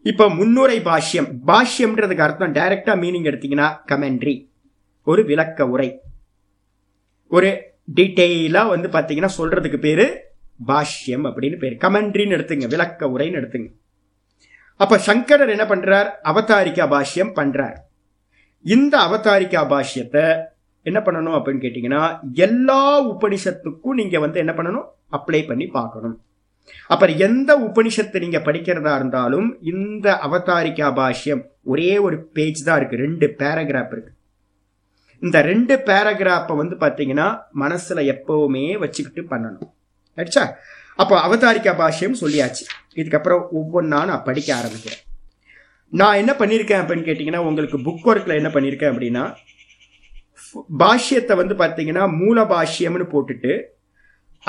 இப்ப முன்னுரை பாஷ்யம். பாஷ்யம்ன்றதுக்கு அர்த்தம் டைரக்டா மீனிங் எடுத்தீங்கன்னா கமெண்ட்ரி ஒரு விளக்க உரை. ஒரு டீட்டெயிலா வந்து பாத்தீங்கன்னா சொல்றதுக்கு பேரு பாஷ்யம் அப்படின்னு பேர். கமெண்ட்ரின்னு எடுத்துங்க விளக்க உரைன்னு எடுத்துங்க. அப்ப சங்கரர் என்ன பண்றார்? அவதாரிகா பாஷ்யம் பண்றார். இந்த அவதாரிகா பாஷ்யத்தை என்ன பண்ணணும் அப்படின்னு கேட்டீங்கன்னா எல்லா உபனிஷத்துக்கும் நீங்க வந்து என்ன பண்ணணும்? அப்ளை பண்ணி பார்க்கணும். அப்புறம் எந்த உபனிஷத்தை நீங்க படிக்கிறதா இருந்தாலும் இந்த அவதாரிகா பாஷ்யம் ஒரே ஒரு பேஜ் தான் இருக்கு. ரெண்டு பேராகிராஃப் இருக்கு. இந்த ரெண்டு பேராகிராஃபை வந்து பாத்தீங்கன்னா மனசுல எப்பவுமே வச்சுக்கிட்டு பண்ணணும். ஆயிடுச்சா அப்போ அவதாரிக்கா பாஷ்யம் சொல்லியாச்சு. இதுக்கப்புறம் ஒவ்வொன்றா நான் படிக்க ஆரம்பிக்கிறேன். நான் என்ன பண்ணியிருக்கேன் அப்படின்னு கேட்டிங்கன்னா உங்களுக்கு புக் ஒர்க்கில் என்ன பண்ணியிருக்கேன் அப்படின்னா பாஷ்யத்தை வந்து பார்த்தீங்கன்னா மூல பாஷ்யம்னு போட்டுட்டு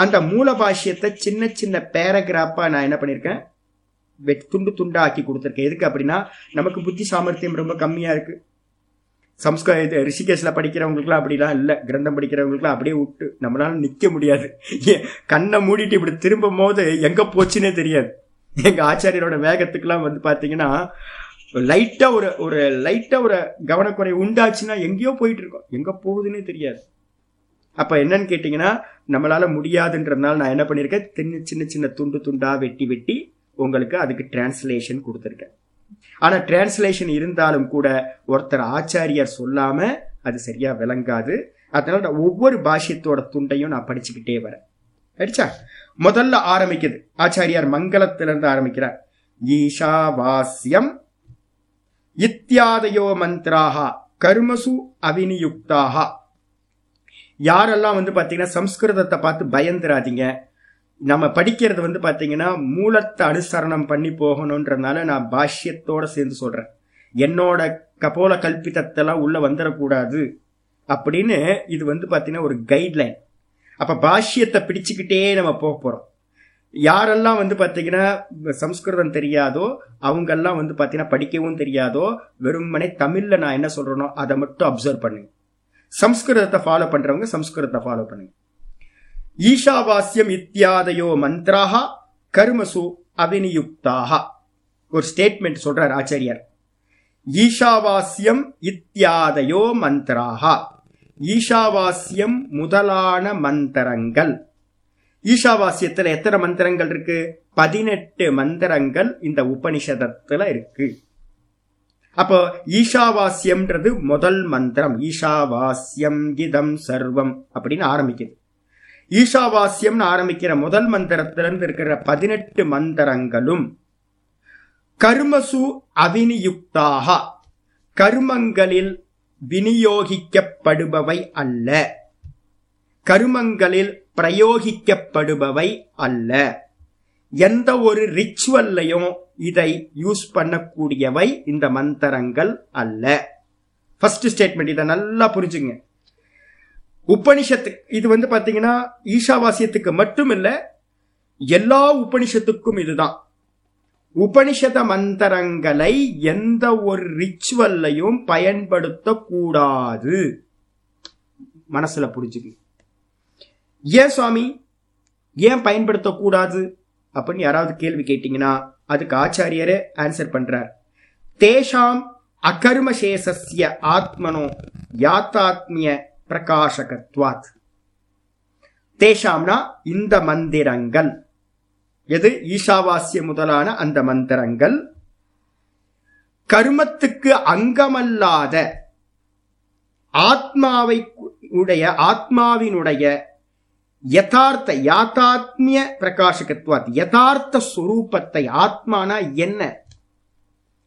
அந்த மூல பாஷ்யத்தை சின்ன சின்ன பேராகிராஃபாக நான் என்ன பண்ணியிருக்கேன் வெ துண்டு துண்டாக்கி கொடுத்துருக்கேன். எதுக்கு அப்படின்னா நமக்கு புத்தி சாமர்த்தியம் ரொம்ப கம்மியாக இருக்குது சம்ஸ்கிருத இது ரிஷிகேஷில் படிக்கிறவங்களுக்குலாம் அப்படிலாம் இல்லை. கிரந்தம் படிக்கிறவங்களுக்குலாம் அப்படியே விட்டு நம்மளால நிற்க முடியாது. ஏன் கண்ணை மூடிட்டு இப்படி திரும்பும் போது எங்கே போச்சுன்னே தெரியாது. எங்கள் ஆச்சாரியரோட வேகத்துக்குலாம் வந்து பார்த்தீங்கன்னா லைட்டாக ஒரு ஒரு லைட்டாக ஒரு கவனக்குறை உண்டாச்சுன்னா எங்கேயோ போயிட்டு இருக்கோம். எங்கே போகுதுன்னே தெரியாது. அப்போ என்னன்னு கேட்டிங்கன்னா நம்மளால் முடியாதுன்றதுனால நான் என்ன பண்ணியிருக்கேன் சின்ன சின்ன சின்ன துண்டு துண்டாக வெட்டி வெட்டி உங்களுக்கு அதுக்கு டிரான்ஸ்லேஷன் கொடுத்துருக்கேன். ஆனால் டிரான்ஸ்லேஷன் இருந்தாலும் கூட ஒருத்தர் ஆச்சாரியார் சொல்லாம அது சரியா விளங்காது. அதனால நான் ஒவ்வொரு பாஷ்யத்தோட துண்டையும் நான் படிச்சுக்கிட்டே வரேன். ஆயிடுச்சா முதல்ல ஆரம்பிக்குது. ஆச்சாரியார் மங்களத்திலிருந்து ஆரம்பிக்கிறார். ஈஷாவாஸ்யம் இத்தியாதயோ மந்திராக கர்மசு அவினியுக்தாக யாரெல்லாம் வந்து பாத்தீங்கன்னா சம்ஸ்கிருதத்தை பார்த்து பயந்துராதீங்க நம்ம படிக்கிறது வந்து பார்த்தீங்கன்னா மூலத்தை அனுசரணம் பண்ணி போகணுன்றதுனால நான் பாஷ்யத்தோட சேர்ந்து சொல்கிறேன் என்னோட கபோல கல்பித்தத்தெல்லாம் உள்ளே வந்துடக்கூடாது அப்படின்னு இது வந்து பார்த்தீங்கன்னா ஒரு கைட்லைன் அப்போ பாஷ்யத்தை பிடிச்சிக்கிட்டே நம்ம போக போகிறோம் யாரெல்லாம் வந்து பார்த்தீங்கன்னா சம்ஸ்கிருதம் தெரியாதோ அவங்கெல்லாம் வந்து பார்த்தீங்கன்னா படிக்கவும் தெரியாதோ வெறுமனே தமிழில் நான் என்ன சொல்கிறேனோ அதை மட்டும் அப்சர்வ் பண்ணுங்க. சம்ஸ்கிருதத்தை ஃபாலோ பண்ணுறவங்க சம்ஸ்கிருதத்தை ஃபாலோ பண்ணுங்க. ஈஷாவாஸ்யம் இத்தியாதையோ மந்திராக கர்மசு அவினியுக்தாக ஒரு ஸ்டேட்மெண்ட் சொல்றார் ஆச்சரியர். ஈஷாவாஸ்யம் இத்தியாதையோ மந்திராக ஈஷாவாஸ்யம் முதலான மந்திரங்கள். ஈஷாவாஸ்யத்துல எத்தனை மந்திரங்கள் இருக்கு? பதினெட்டு மந்திரங்கள் இந்த உபனிஷதத்துல இருக்கு. அப்போ ஈஷாவாஸ்யம்ன்றது முதல் மந்திரம். ஈஷாவாஸ்யம் இதம் சர்வம் அப்படின்னு ஆரம்பிக்குது. ஈஷாவாஸ்யம்னு ஆரம்பிக்கிற முதல் மந்திரத்திலிருந்து இருக்கிற பதினெட்டு மந்திரங்களும் கர்மசு அவினியுக்தாக கர்மங்களில் விநியோகிக்கப்படுபவை அல்ல. கருமங்களில் பிரயோகிக்கப்படுபவை அல்ல. எந்த ஒரு ரிச்சுவல்லையும் இதை யூஸ் பண்ணக்கூடியவை இந்த மந்திரங்கள் அல்ல. ஃபர்ஸ்ட் ஸ்டேட்மெண்ட் இதை நல்லா புரிஞ்சுங்க. உபனிஷத்து இது வந்து பாத்தீங்கன்னா ஈஷாவாசியத்துக்கு மட்டும் இல்ல எல்லா உபனிஷத்துக்கும் இதுதான். உபனிஷத மந்திரங்களை எந்த ஒரு ரிச்சுவல்லையும் பயன்படுத்த கூடாது மனசுல புரிஞ்சுக்கு. ஏன் சுவாமி? ஏன் பயன்படுத்தக்கூடாது? அப்படின்னு யாராவது கேள்வி கேட்டீங்கன்னா அதுக்கு ஆச்சாரியரே ஆன்சர் பண்றார். தேஷாம் அகர்மசேஷஸ்ய ஆத்மனோ யாத்தாத்மிய பிரகாசகத்வாத். தேஷாம்னா இந்த மந்திரங்கள். எது? ஈஷாவாசிய முதலான அந்த மந்திரங்கள். கர்மத்துக்கு அங்கமல்லாத ஆத்மாவை உடைய ஆத்மாவினுடைய யதார்த்த யாத்தாத்மிய பிரகாசகத்வாத் யதார்த்த சுரூபத்தை ஆத்மானா என்ன?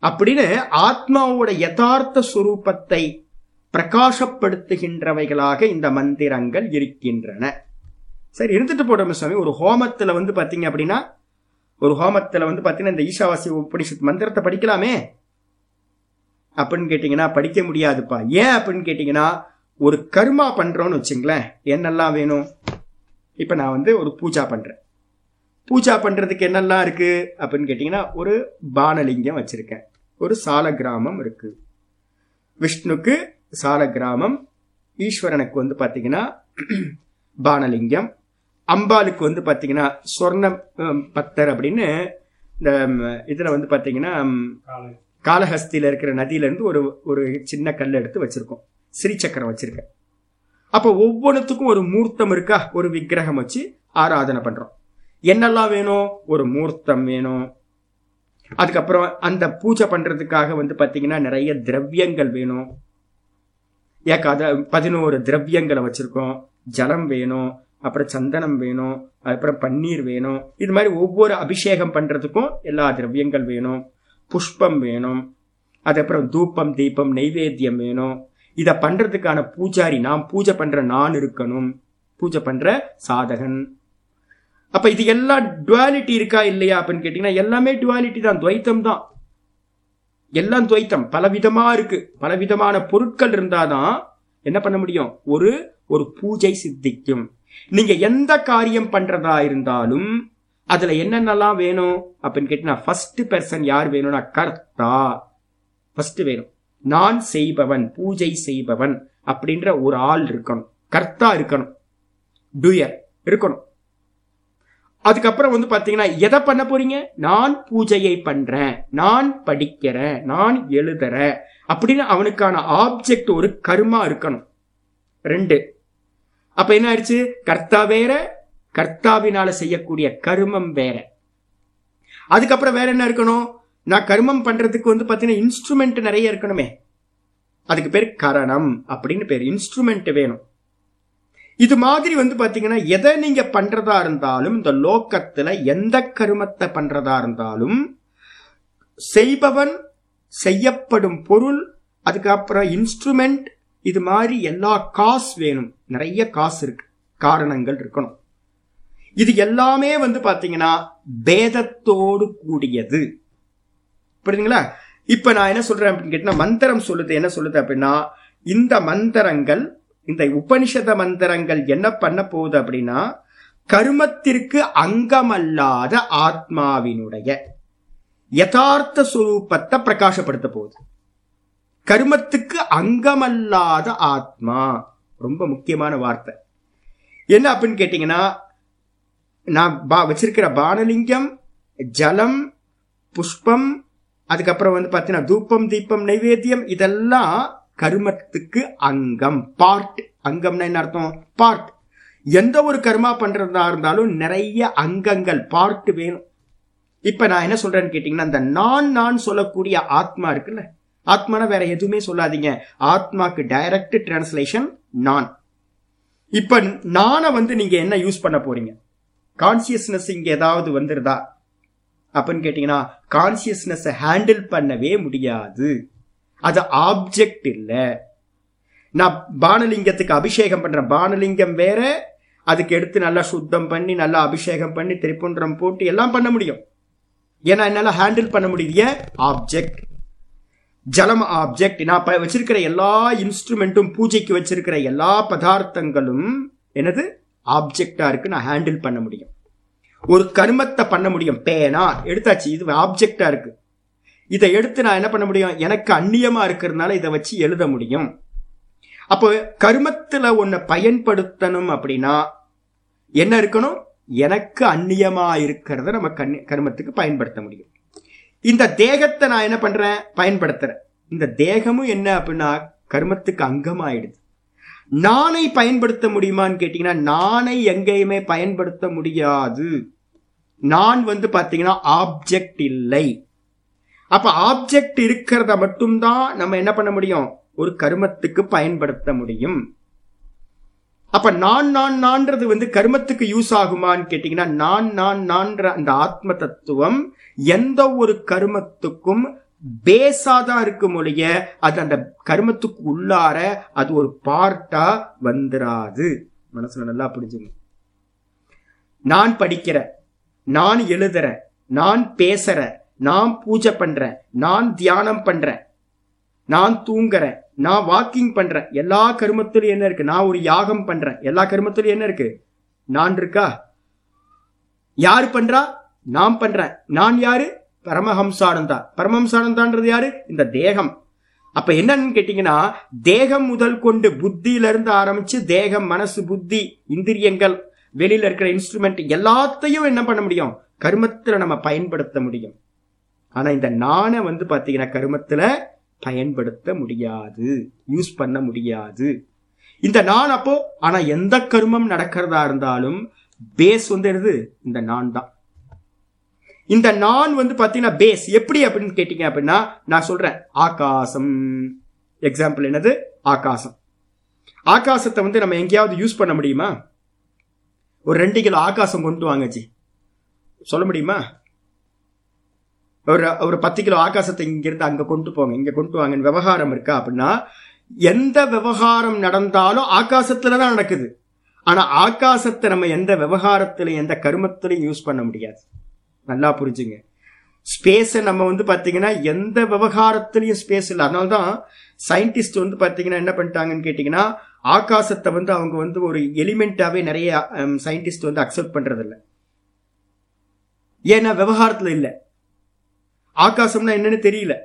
அப்படின்னு ஆத்மாவோட யதார்த்த சுரூபத்தை பிரகாசப்படுத்துகின்றவைகளாக இந்த மந்திரங்கள் இருக்கின்றன. சரி இருந்துட்டு போட்டோம் சுவாமி ஒரு ஹோமத்தில் வந்து பார்த்தீங்க அப்படின்னா ஒரு ஹோமத்தில் வந்து பார்த்தீங்கன்னா இந்த ஈஷாவாசி உபனிஷத் மந்திரத்தை படிக்கலாமே? அப்படின்னு கேட்டிங்கன்னா படிக்க முடியாதுப்பா. ஏன் அப்படின்னு கேட்டிங்கன்னா ஒரு கர்மா பண்ணுறோன்னு வச்சுங்களேன். என்னெல்லாம் வேணும்? இப்போ நான் வந்து ஒரு பூஜா பண்ணுறேன் பூஜா பண்ணுறதுக்கு என்னெல்லாம் இருக்குது அப்படின்னு கேட்டிங்கன்னா ஒரு பானலிங்கம் வச்சுருக்கேன். ஒரு சால கிராமம் இருக்குது விஷ்ணுக்கு சால கிராமம் ஈஸ்வரனுக்கு வந்து பார்த்தீங்கன்னா பானலிங்கம் அம்பாளுக்கு வந்து பார்த்தீங்கன்னா சொர்ண பத்தர் அப்படின்னு இந்த இதில் வந்து பார்த்தீங்கன்னா காலஹஸ்தியில் இருக்கிற நதியிலேருந்து ஒரு ஒரு சின்ன கல் எடுத்து வச்சுருக்கோம். ஸ்ரீசக்கரம் வச்சுருக்கேன். அப்போ ஒவ்வொன்றுத்துக்கும் ஒரு மூர்த்தம் இருக்கா? ஒரு விக்கிரகம் வச்சு ஆராதனை பண்ணுறோம் என்னெல்லாம் வேணும்? ஒரு மூர்த்தம் வேணும். அதுக்கப்புறம் அந்த பூஜை பண்ணுறதுக்காக வந்து பார்த்தீங்கன்னா நிறைய திரவியங்கள் வேணும். ஏக்காத பதினோரு திரவியங்களை வச்சிருக்கோம். ஜலம் வேணும் அப்புறம் சந்தனம் வேணும் அப்புறம் பன்னீர் வேணும். இது மாதிரி ஒவ்வொரு அபிஷேகம் பண்றதுக்கும் எல்லா திரவியங்கள் வேணும். புஷ்பம் வேணும் அதுக்கப்புறம் தூப்பம் தீபம் நைவேத்தியம் வேணும். இதை பண்றதுக்கான பூஜாரி நான் பூஜை பண்ற நான் இருக்கணும். பூஜை பண்ற சாதகன். அப்ப இது எல்லாம் டுவாலிட்டி இருக்கா இல்லையா அப்படின்னு கேட்டீங்கன்னா எல்லாமே டுவாலிட்டி தான் துவைத்தம் தான். எல்லாம் துவைத்தம். பலவிதமா இருக்கு. பலவிதமான பொருட்கள் இருந்தாதான் என்ன பண்ண முடியும்? ஒரு ஒரு பூஜை சித்திக்கும். நீங்க எந்த காரியம் பண்றதா இருந்தாலும் அதுல என்னென்னலாம் வேணும் அப்படின்னு கேட்டீங்கன்னா ஃபர்ஸ்ட் பெர்சன் யார் வேணும்னா கர்த்தா. ஃபர்ஸ்ட் வேணும். நான் செய்பவன் பூஜை செய்பவன் அப்படின்ற ஒரு ஆள் இருக்கணும். கர்த்தா இருக்கணும். டூயர் இருக்கணும். அதுக்கப்புறம் வந்து பாத்தீங்கன்னா எதை பண்ண போறீங்க? நான் பூஜையை பண்றேன். நான் படிக்கிறேன் நான் எழுதுறேன் அப்படின்னு அவனுக்கான ஆப்ஜெக்ட் ஒரு கருமா இருக்கணும். ரெண்டு. அப்ப என்ன ஆயிடுச்சு? கர்த்தா வேற கர்த்தாவினால செய்யக்கூடிய கருமம் வேற. அதுக்கப்புறம் வேற என்ன இருக்கணும்? நான் கருமம் பண்றதுக்கு வந்து பாத்தீங்கன்னா இன்ஸ்ட்ருமெண்ட் நிறைய இருக்கணுமே. அதுக்கு பேர் கரணம் அப்படின்னு பேர். இன்ஸ்ட்ருமெண்ட் வேணும். இது மாதிரி வந்து பாத்தீங்கன்னா எதை நீங்க பண்றதா இருந்தாலும் இந்த லோக்கத்துல எந்த கருமத்தை பண்றதா இருந்தாலும் செய்பவன் செய்யப்படும் பொருள் அதுக்கப்புறம் இன்ஸ்ட்ருமெண்ட் இது மாதிரி எல்லா காசு வேணும். நிறைய காசு இருக்கு. காரணங்கள் இருக்கணும். இது எல்லாமே வந்து பாத்தீங்கன்னா பேதத்தோடு கூடியது. புரியுதுங்களா? இப்ப நான் என்ன சொல்றேன் அப்படின்னு கேட்டீங்கன்னா மந்திரம் சொல்லுது என்ன சொல்லுது அப்படின்னா இந்த மந்திரங்கள் இந்த உபனிஷத மந்திரங்கள் என்ன பண்ண போகுது அப்படின்னா கருமத்திற்கு அங்கமல்லாத ஆத்மாவினுடைய யதார்த்த சுரூபத்தை பிரகாசப்படுத்த போகுது. கருமத்துக்கு அங்கமல்லாத ஆத்மா. ரொம்ப முக்கியமான வார்த்தை. என்ன அப்படின்னு கேட்டீங்கன்னா நான் பா- வச்சிருக்கிற பானலிங்கம் ஜலம் புஷ்பம் அதுக்கப்புறம் வந்து பார்த்தீங்கன்னா தூப்பம் தீபம் நைவேத்தியம் இதெல்லாம் கருமத்துக்கு அங்கம். பார்ட் அங்கம்னா என்ன அர்த்தம்? பார்ட் எந்த ஒரு கர்மா பண்றதா இருந்தாலும் நிறைய அங்கங்கள் பார்ட் வேணும். இப்ப நான் என்ன சொல்றேன்னு கேட்டீங்கன்னா அந்த நான் நான் சொல்லக்கூடிய ஆத்மா இருக்குல்ல? ஆத்மான வேற எதுவுமே சொல்லாதீங்க. ஆத்மாக்கு டைரக்ட் டிரான்ஸ்லேஷன் நான். இப்ப நானை வந்து நீங்க என்ன யூஸ் பண்ண போறீங்க? கான்சியஸ்னஸ் இங்க ஏதாவது வந்துருதா? அப்படின்னு கேட்டீங்கன்னா கான்சியஸ்னஸ் ஹேண்டில் பண்ணவே முடியாது. அது ஆப்ஜெக்ட் இல்லை. நான் பானலிங்கத்துக்கு அபிஷேகம் பண்றேன் பானலிங்கம் வேற அதுக்கு எடுத்து நல்லா சுத்தம் பண்ணி நல்லா அபிஷேகம் பண்ணி திருப்புன்றம் போட்டு எல்லாம் பண்ண முடியும். ஏன்னா என்னால் ஹேண்டில் பண்ண முடியல ஆப்ஜெக்ட் ஜலம் ஆப்ஜெக்ட் நான் ப- வச்சிருக்கிற எல்லா இன்ஸ்ட்ருமெண்ட்டும் பூஜைக்கு வச்சிருக்கிற எல்லா பதார்த்தங்களும் எனது ஆப்ஜெக்டா இருக்கு. நான் ஹேண்டில் பண்ண முடியும். ஒரு கருமத்தை பண்ண முடியும். பேனா. எடுத்தாச்சு. இது ஆப்ஜெக்டா இருக்கு. இதை எடுத்து நான் என்ன பண்ண முடியும்? எனக்கு அந்நியமா இருக்கிறதுனால இதை வச்சு எழுத முடியும். அப்போ கருமத்துல ஒன்ன பயன்படுத்தணும் அப்படின்னா என்ன இருக்கணும்? எனக்கு அந்நியமா இருக்கிறத நம்ம கண் கருமத்துக்கு பயன்படுத்த முடியும். இந்த தேகத்தை நான் என்ன பண்றேன்? பயன்படுத்துறேன். இந்த தேகமும் என்ன அப்படின்னா கருமத்துக்கு அங்கமாயிடுது. நானை பயன்படுத்த முடியுமான்னு கேட்டீங்கன்னா நானை எங்கேயுமே பயன்படுத்த முடியாது. நான் வந்து பாத்தீங்கன்னா ஆப்ஜெக்ட் இல்லை. அப்ப ஆப்ஜெக்ட் இருக்கிறத மட்டும்தான் நம்ம என்ன பண்ண முடியும்? ஒரு கருமத்துக்கு பயன்படுத்த முடியும். அப்ப நான் நான் நான்றது வந்து கருமத்துக்கு யூஸ் ஆகுமான்னு கேட்டீங்கன்னா நான் நான் நான்ற அந்த ஆத்ம தத்துவம் எந்த ஒரு கருமத்துக்கும் பேஸாதான் இருக்கும் ஒழிய அது அந்த கருமத்துக்கு உள்ளார அது ஒரு பார்ட்டா வந்துராது. மனசுல நல்லா புரிஞ்சுங்க. நான் படிக்கிறேன் நான் எழுதுறேன் நான் பேசுறேன் நான் பூஜை பண்றேன் நான் தியானம் பண்றேன் நான் தூங்குறேன் நான் வாக்கிங் பண்றேன். எல்லா கருமத்திலும் என்ன இருக்கு? நான் ஒரு யாகம் பண்றேன். எல்லா கருமத்திலும் என்ன இருக்கு? நான் இருக்கா? யாரு பண்றா? நான் பண்றேன். நான் யாரு? பரமஹம்சானந்தா. பரமஹம்சானந்தான்றது யாரு? இந்த தேகம். அப்ப என்னன்னு கேட்டீங்கன்னா தேகம் முதல் கொண்டு புத்தியில இருந்து ஆரம்பிச்சு தேகம் மனசு புத்தி இந்திரியங்கள் வெளியில இருக்கிற இன்ஸ்ட்ருமெண்ட் எல்லாத்தையும் என்ன பண்ண முடியும்? கருமத்தில் நம்ம பயன்படுத்த முடியும். ஆனா இந்த நானை வந்து பாத்தீங்கன்னா கருமத்துல பயன்படுத்த முடியாது. யூஸ் பண்ண முடியாது. இந்த நான் அப்போ ஆனா எந்த கருமம் நடக்கிறதா இருந்தாலும் பேஸ் வந்து எது இந்த நான் தான். இந்த நான் வந்து பாத்தீங்கன்னா பேஸ் எப்படி அப்படின்னு கேட்டீங்க அப்படின்னா நான் சொல்றேன். ஆகாசம். எக்ஸாம்பிள் என்னது? ஆகாசம். ஆகாசத்தை வந்து நம்ம எங்கேயாவது யூஸ் பண்ண முடியுமா? ஒரு ரெண்டு கிலோ ஆகாசம் கொண்டு வாங்கச்சி சொல்ல முடியுமா? ஒரு ஒரு பத்து கிலோ ஆகாசத்தை இங்கிருந்து அங்க கொண்டு போங்க. இங்க கொண்டு வாங்க. விவகாரம் இருக்கா அப்படின்னா எந்த விவகாரம் நடந்தாலும் ஆகாசத்துல தான் நடக்குது. ஆனா ஆகாசத்தை நம்ம எந்த விவகாரத்திலையும் எந்த கருமத்திலையும் யூஸ் பண்ண முடியாது. நல்லா புரிஞ்சுங்க. ஸ்பேஸை நம்ம வந்து பாத்தீங்கன்னா எந்த விவகாரத்திலையும் ஸ்பேஸ் இல்லை. அதனால தான் சயின்டிஸ்ட் வந்து பாத்தீங்கன்னா என்ன பண்ணிட்டாங்கன்னு கேட்டீங்கன்னா ஆகாசத்தை வந்து அவங்க வந்து ஒரு எலிமெண்டாவே நிறைய um, சயின்டிஸ்ட் வந்து அக்செப்ட் பண்றது இல்ல ஏன்னா விவகாரத்துல இல்லை. ஆகாசம்னா என்னன்னு தெரியல.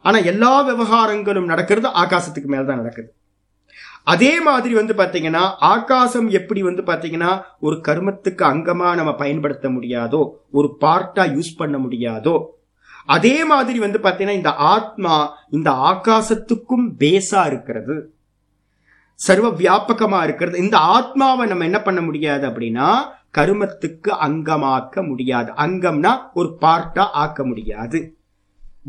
ஆனா எல்லா விவகாரங்களும் நடக்கிறது ஆகாசத்துக்கு மேலதான் நடக்குது. அதே மாதிரி வந்து பாத்தீங்கன்னா ஆகாசம் எப்படி வந்து பாத்தீங்கன்னா ஒரு கர்மத்துக்கு அங்கமா நம்ம பயன்படுத்த முடியாதோ ஒரு பார்ட்டா யூஸ் பண்ண முடியாதோ அதே மாதிரி வந்து பாத்தீங்கன்னா இந்த ஆத்மா இந்த ஆகாசத்துக்கும் பேஸா இருக்கிறது. சர்வ வியாபகமா இருக்கிறது. இந்த ஆத்மாவை நம்ம என்ன பண்ண முடியாது அப்படின்னா கருமத்துக்கு அங்கமாக்க முடியாது. அங்கம்னா ஒரு பார்ட்டா ஆக்க முடியாது.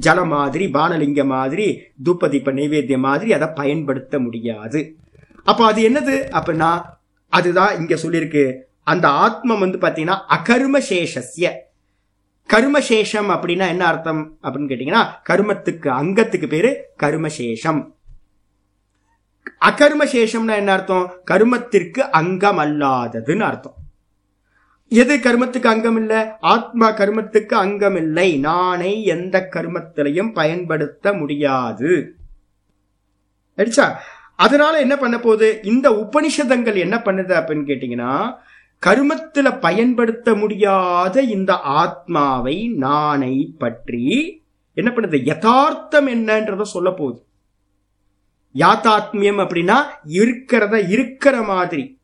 ஜல மாதிரி பானலிங்க மாதிரி தூப்பதீப நைவேத்தியம் மாதிரி அதை பயன்படுத்த முடியாது. அப்ப அது என்னது? அப்படின்னா அதுதான் இங்க சொல்லியிருக்கு. அந்த ஆத்மம் வந்து பாத்தீங்கன்னா அகர்மசேஷஸ்ய. கருமசேஷம் அப்படின்னா என்ன அர்த்தம்? அப்படின்னு கேட்டீங்கன்னா கருமத்துக்கு அங்கத்துக்கு பேரு கருமசேஷம். அகர்மசேஷம்னா என்ன அர்த்தம்? கருமத்திற்கு அங்கம் அல்லாததுன்னு அர்த்தம். எது கருமத்துக்கு அங்கம் இல்லை ஆத்மா கருமத்துக்கு அங்கம் இல்லை நானை எந்த கருமத்திலையும் பயன்படுத்த முடியாது. அதனால என்ன பண்ண போகுது? இந்த உபனிஷதங்கள் என்ன பண்ணுது அப்படின்னு கேட்டீங்கன்னா கருமத்துல பயன்படுத்த முடியாத இந்த ஆத்மாவை நானை பற்றி என்ன பண்ணுது? யதார்த்தம் என்னன்றத சொல்ல போகுது. யாத்தாத்மியம் அப்படின்னா இருக்கிறத இருக்கிற மாதிரி.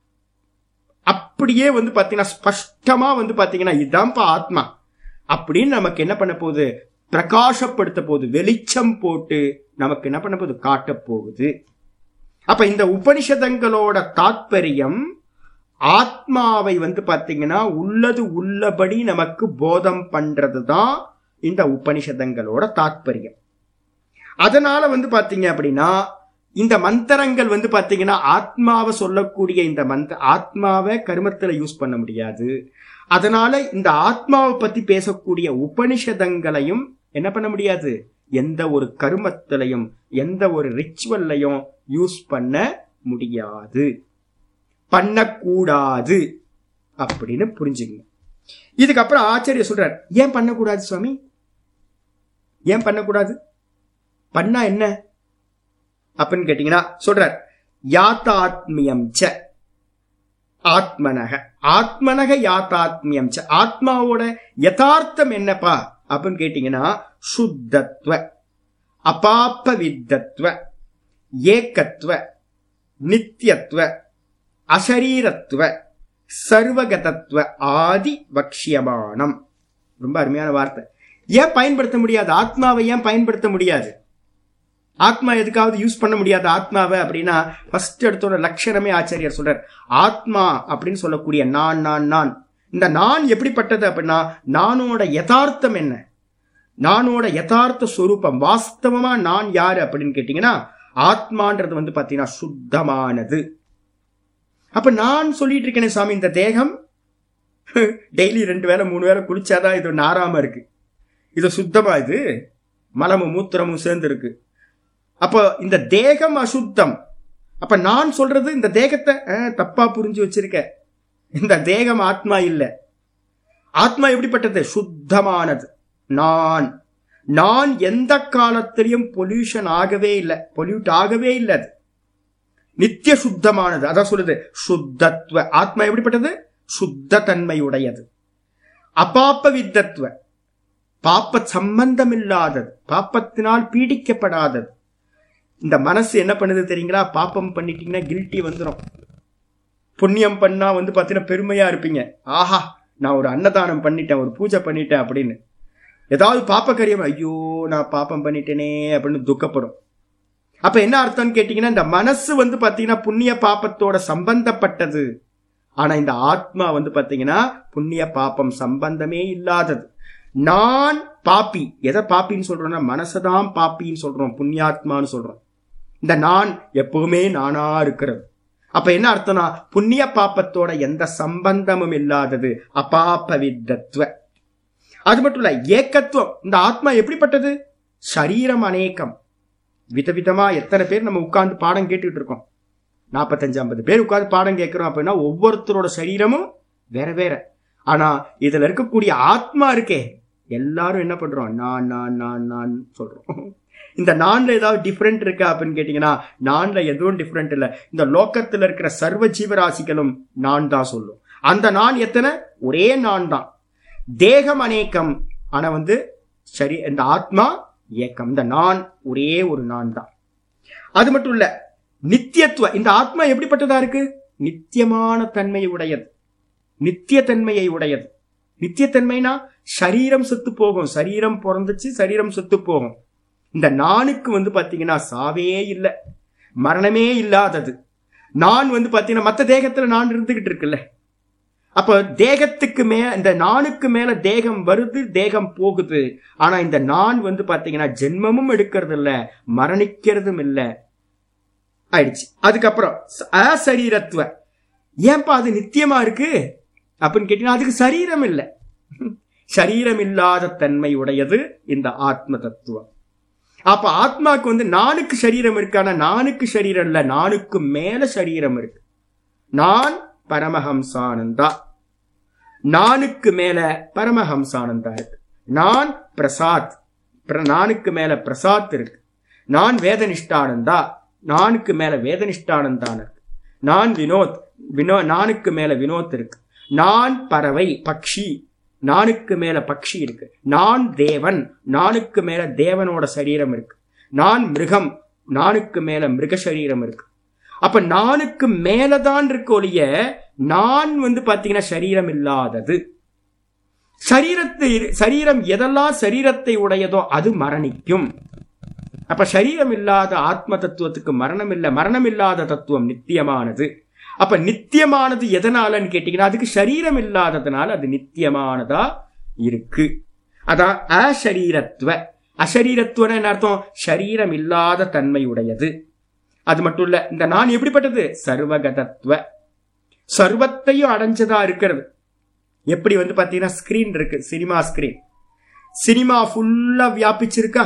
அப்படியே வந்து பாத்தீங்கன்னா ஸ்பஷ்டமா வந்து பாத்தீங்கன்னா இதுதான்ப்பா ஆத்மா. அப்படின்னு நமக்கு என்ன பண்ண போகுது? பிரகாசப்படுத்த போகுது. வெளிச்சம் போட்டு நமக்கு என்ன பண்ண போகுது? காட்ட போகுது. அப்ப இந்த உபனிஷதங்களோட தாத்பரியம் ஆத்மாவை வந்து பாத்தீங்கன்னா உள்ளது உள்ளபடி நமக்கு போதம் பண்றது தான் இந்த உபனிஷதங்களோட தாத்பரியம். அதனால வந்து பாத்தீங்க அப்படின்னா இந்த மந்திரங்கள் வந்து பாத்தீங்கன்னா ஆத்மாவை சொல்லக்கூடிய இந்த மந்த ஆத்மாவை கருமத்துல யூஸ் பண்ண முடியாது. அதனால இந்த ஆத்மாவை பத்தி பேசக்கூடிய உபனிஷதங்களையும் என்ன பண்ண முடியாது? எந்த ஒரு கருமத்திலையும் எந்த ஒரு ரிச்சுவல்லையும் யூஸ் பண்ண முடியாது. பண்ணக்கூடாது அப்படின்னு புரிஞ்சுங்க இதுக்கப்புறம் ஆச்சரிய சொல்றார் ஏன் பண்ணக்கூடாது சுவாமி? ஏன் பண்ணக்கூடாது? பண்ணா என்ன? அப்படின்னு கேட்டீங்கன்னா சொல்றார் யாத்தாத்மியம் ச ஆத்மனக. ஆத்மனக யாத்தாத்மியம் ச ஆத்மாவோட யதார்த்தம் என்னப்பா? அப்படின்னு கேட்டீங்கன்னா சுத்தத்துவ அபாப்ப வித்தத்துவ ஏக்கத்துவ நித்தியத்துவ அசரீரத்துவ சர்வகதத்துவ ஆதி பக்ஷியமானம் ரொம்ப அருமையான வார்த்தை. ஏன் பயன்படுத்த முடியாது? ஆத்மாவை ஏன் பயன்படுத்த முடியாது? ஆத்மா எதுக்காவது யூஸ் பண்ண முடியாத ஆத்மாவை அப்படின்னா ஃபர்ஸ்ட் எடுத்தோட லட்சணமே ஆச்சாரியர் சொல்றார். ஆத்மா அப்படின்னு சொல்லக்கூடிய நான் நான் நான். இந்த நான் எப்படிப்பட்டது அப்படின்னா நானோட யதார்த்தம் என்ன? நானோட யதார்த்த ஸ்வரூபம் வாஸ்தவமா நான் யாரு அப்படின்னு கேட்டீங்கன்னா ஆத்மான்றது வந்து பாத்தீங்கன்னா சுத்தமானது. அப்ப நான் சொல்லிட்டு இருக்கேனே சாமி இந்த தேகம்? டெய்லி ரெண்டு வேளை மூணு வேளை குளிச்சாதான் இது நாராம இருக்கு. இது சுத்தமா இது? மலமும் மூத்திரமும் சேர்ந்து இருக்கு அப்போ இந்த தேகம் அசுத்தம். அப்ப நான் சொல்றது இந்த தேகத்தை தப்பா புரிஞ்சு வச்சிருக்க. இந்த தேகம் ஆத்மா இல்ல. ஆத்மா எப்படிப்பட்டது? சுத்தமானது. நான். நான் எந்த காலத்திலையும் பொல்யூஷன் ஆகவே இல்லை. பொல்யூட் ஆகவே இல்லை அது. நித்திய சுத்தமானது. அதான் சொல்லுது. சுத்தத்துவ ஆத்மா எப்படிப்பட்டது? சுத்த தன்மையுடையது அபாப்ப வித்தத்துவ பாப்ப சம்பந்தம் இல்லாதது பாப்பத்தினால் பீடிக்கப்படாதது. இந்த மனசு என்ன பண்ணுது தெரியுங்களா? பாப்பம் பண்ணிட்டீங்கன்னா கில்ட்டி வந்துடும் புண்ணியம் பண்ணால் வந்து பார்த்தீங்கன்னா பெருமையாக இருப்பீங்க. ஆஹா நான் ஒரு அன்னதானம் பண்ணிட்டேன் ஒரு பூஜை பண்ணிட்டேன் அப்படின்னு. ஏதாவது பாப்ப கரியம் ஐயோ நான் பாப்பம் பண்ணிட்டேனே அப்படின்னு துக்கப்படும். அப்ப என்ன அர்த்தம்னு கேட்டீங்கன்னா இந்த மனசு வந்து பாத்தீங்கன்னா புண்ணிய பாப்பத்தோட சம்பந்தப்பட்டது. ஆனா இந்த ஆத்மா வந்து பாத்தீங்கன்னா புண்ணிய பாப்பம் சம்பந்தமே இல்லாதது. நான் பாப்பி. எதை பாப்பின்னு சொல்றோம்னா மனசதான் பாப்பின்னு சொல்றோம் புண்ணியாத்மான்னு சொல்றோம். இந்த நான் எப்பவுமே நானா இருக்கிறது. அப்ப என்ன அர்த்தம்னா புண்ணிய பாப்பத்தோட எந்த சம்பந்தமும் இல்லாதது அபாப்பவித்தத்துவ அது மட்டும் இல்ல ஏக்கத்துவம். இந்த ஆத்மா எப்படிப்பட்டது? சரீரம் அநேகம். விதவிதமா எத்தனை பேர் நம்ம உட்கார்ந்து பாடம் கேட்டுட்டு இருக்கோம். நாற்பத்தஞ்சு ஐம்பது பேர் உட்கார்ந்து பாடம் கேட்கிறோம் அப்படின்னா ஒவ்வொருத்தரோட சரீரமும் வேற வேற. ஆனா இதுல இருக்கக்கூடிய ஆத்மா இருக்கே. எல்லாரும் என்ன பண்றோம்? நான் நான் நான் நான் சொல்றோம். இந்த நான்ல ஏதாவது டிஃப்ரெண்ட் இருக்கா அப்படின்னு கேட்டீங்கன்னா நான்ல எதுவும் டிஃப்ரெண்ட் இல்லை. இந்த லோக்கத்துல இருக்கிற சர்வ ஜீவராசிகளும் நான் தான் சொல்லும். அந்த நான் எத்தனை? ஒரே நான் தான். தேகம் அநேகம். ஆனா வந்து சரி இந்த ஆத்மா ஏக்கம். இந்த நான் ஒரே ஒரு நான் தான். அது மட்டும் இல்ல நித்தியத்துவ. இந்த ஆத்மா எப்படிப்பட்டதா இருக்கு? நித்தியமான தன்மை உடையது. நித்திய தன்மையை உடையது. நித்தியத்தன்மைனா சரீரம் செத்து போகும். சரீரம் பிறந்துச்சு சரீரம் செத்து போகும். இந்த நானுக்கு வந்து பாத்தீங்கன்னா சாவே இல்லை. மரணமே இல்லாதது. நான் வந்து பாத்தீங்கன்னா மற்ற தேகத்துல நான் இருந்துகிட்டு இருக்குல்ல. அப்ப தேகத்துக்கு மே இந்த நானுக்கு மேல தேகம் வருது தேகம் போகுது. ஆனா இந்த நான் வந்து பாத்தீங்கன்னா ஜென்மமும் எடுக்கிறது இல்ல மரணிக்கிறதும் இல்ல. ஆயிடுச்சு. அதுக்கப்புறம் அசரீரத்துவ. ஏன்பா அது நித்தியமா இருக்கு? அப்படின்னு கேட்டீங்கன்னா அதுக்கு சரீரம் இல்லை. சரீரம் இல்லாத தன்மை உடையது இந்த ஆத்ம தத்துவம். அப்ப ஆத்மாக்கு வந்து நானுக்கு சரீரம் இருக்கான நானுக்கு சரீரம் இல்ல நானுக்கு மேல சரீரம் இருக்கு. நான் பரமஹம்சானந்தா. நானுக்கு மேல பரமஹம்சானந்தா இருக்கு. நான் பிரசாத். நானுக்கு மேல பிரசாத் இருக்கு. நான் வேதனிஷ்டானந்தா நானுக்கு மேல வேதனிஷ்டானந்தான் இருக்கு. நான் வினோத் வினோ நானுக்கு மேல வினோத் இருக்கு. நான் பறவை பக்ஷி. நானுக்கு மேல பக்ஷி இருக்கு. நான் தேவன். நானுக்கு மேல தேவனோட சரீரம் இருக்கு. நான் மிருகம். நானுக்கு மேல மிருக சரீரம் இருக்கு. அப்ப நானுக்கு மேலதான் இருக்க ஒழிய நான் வந்து பாத்தீங்கன்னா சரீரம் இல்லாதது. சரீரத்தை சரீரம் எதெல்லாம் சரீரத்தை உடையதோ அது மரணிக்கும். அப்ப சரீரம் இல்லாத ஆத்ம தத்துவத்துக்கு மரணம் இல்லை. மரணம் இல்லாத தத்துவம் நித்தியமானது. அப்ப நித்தியமானது எதனாலன்னு கேட்டீங்கன்னா அதுக்கு சரீரம் இல்லாததுனால அது நித்தியமானதா இருக்கு. அதான் அசரீரத்துவ அசரீரத்துவன என்ன அர்த்தம்? சரீரம் இல்லாத தன்மை உடையது அது மட்டும் இல்ல இந்த நான் எப்படிப்பட்டது? சர்வகதத்துவ சர்வத்தையும் அடைஞ்சதா இருக்கிறது. எப்படி வந்து பாத்தீங்கன்னா ஸ்கிரீன் இருக்கு சினிமா ஸ்கிரீன் சினிமா ஃபுல்லா வியாபிச்சிருக்கா?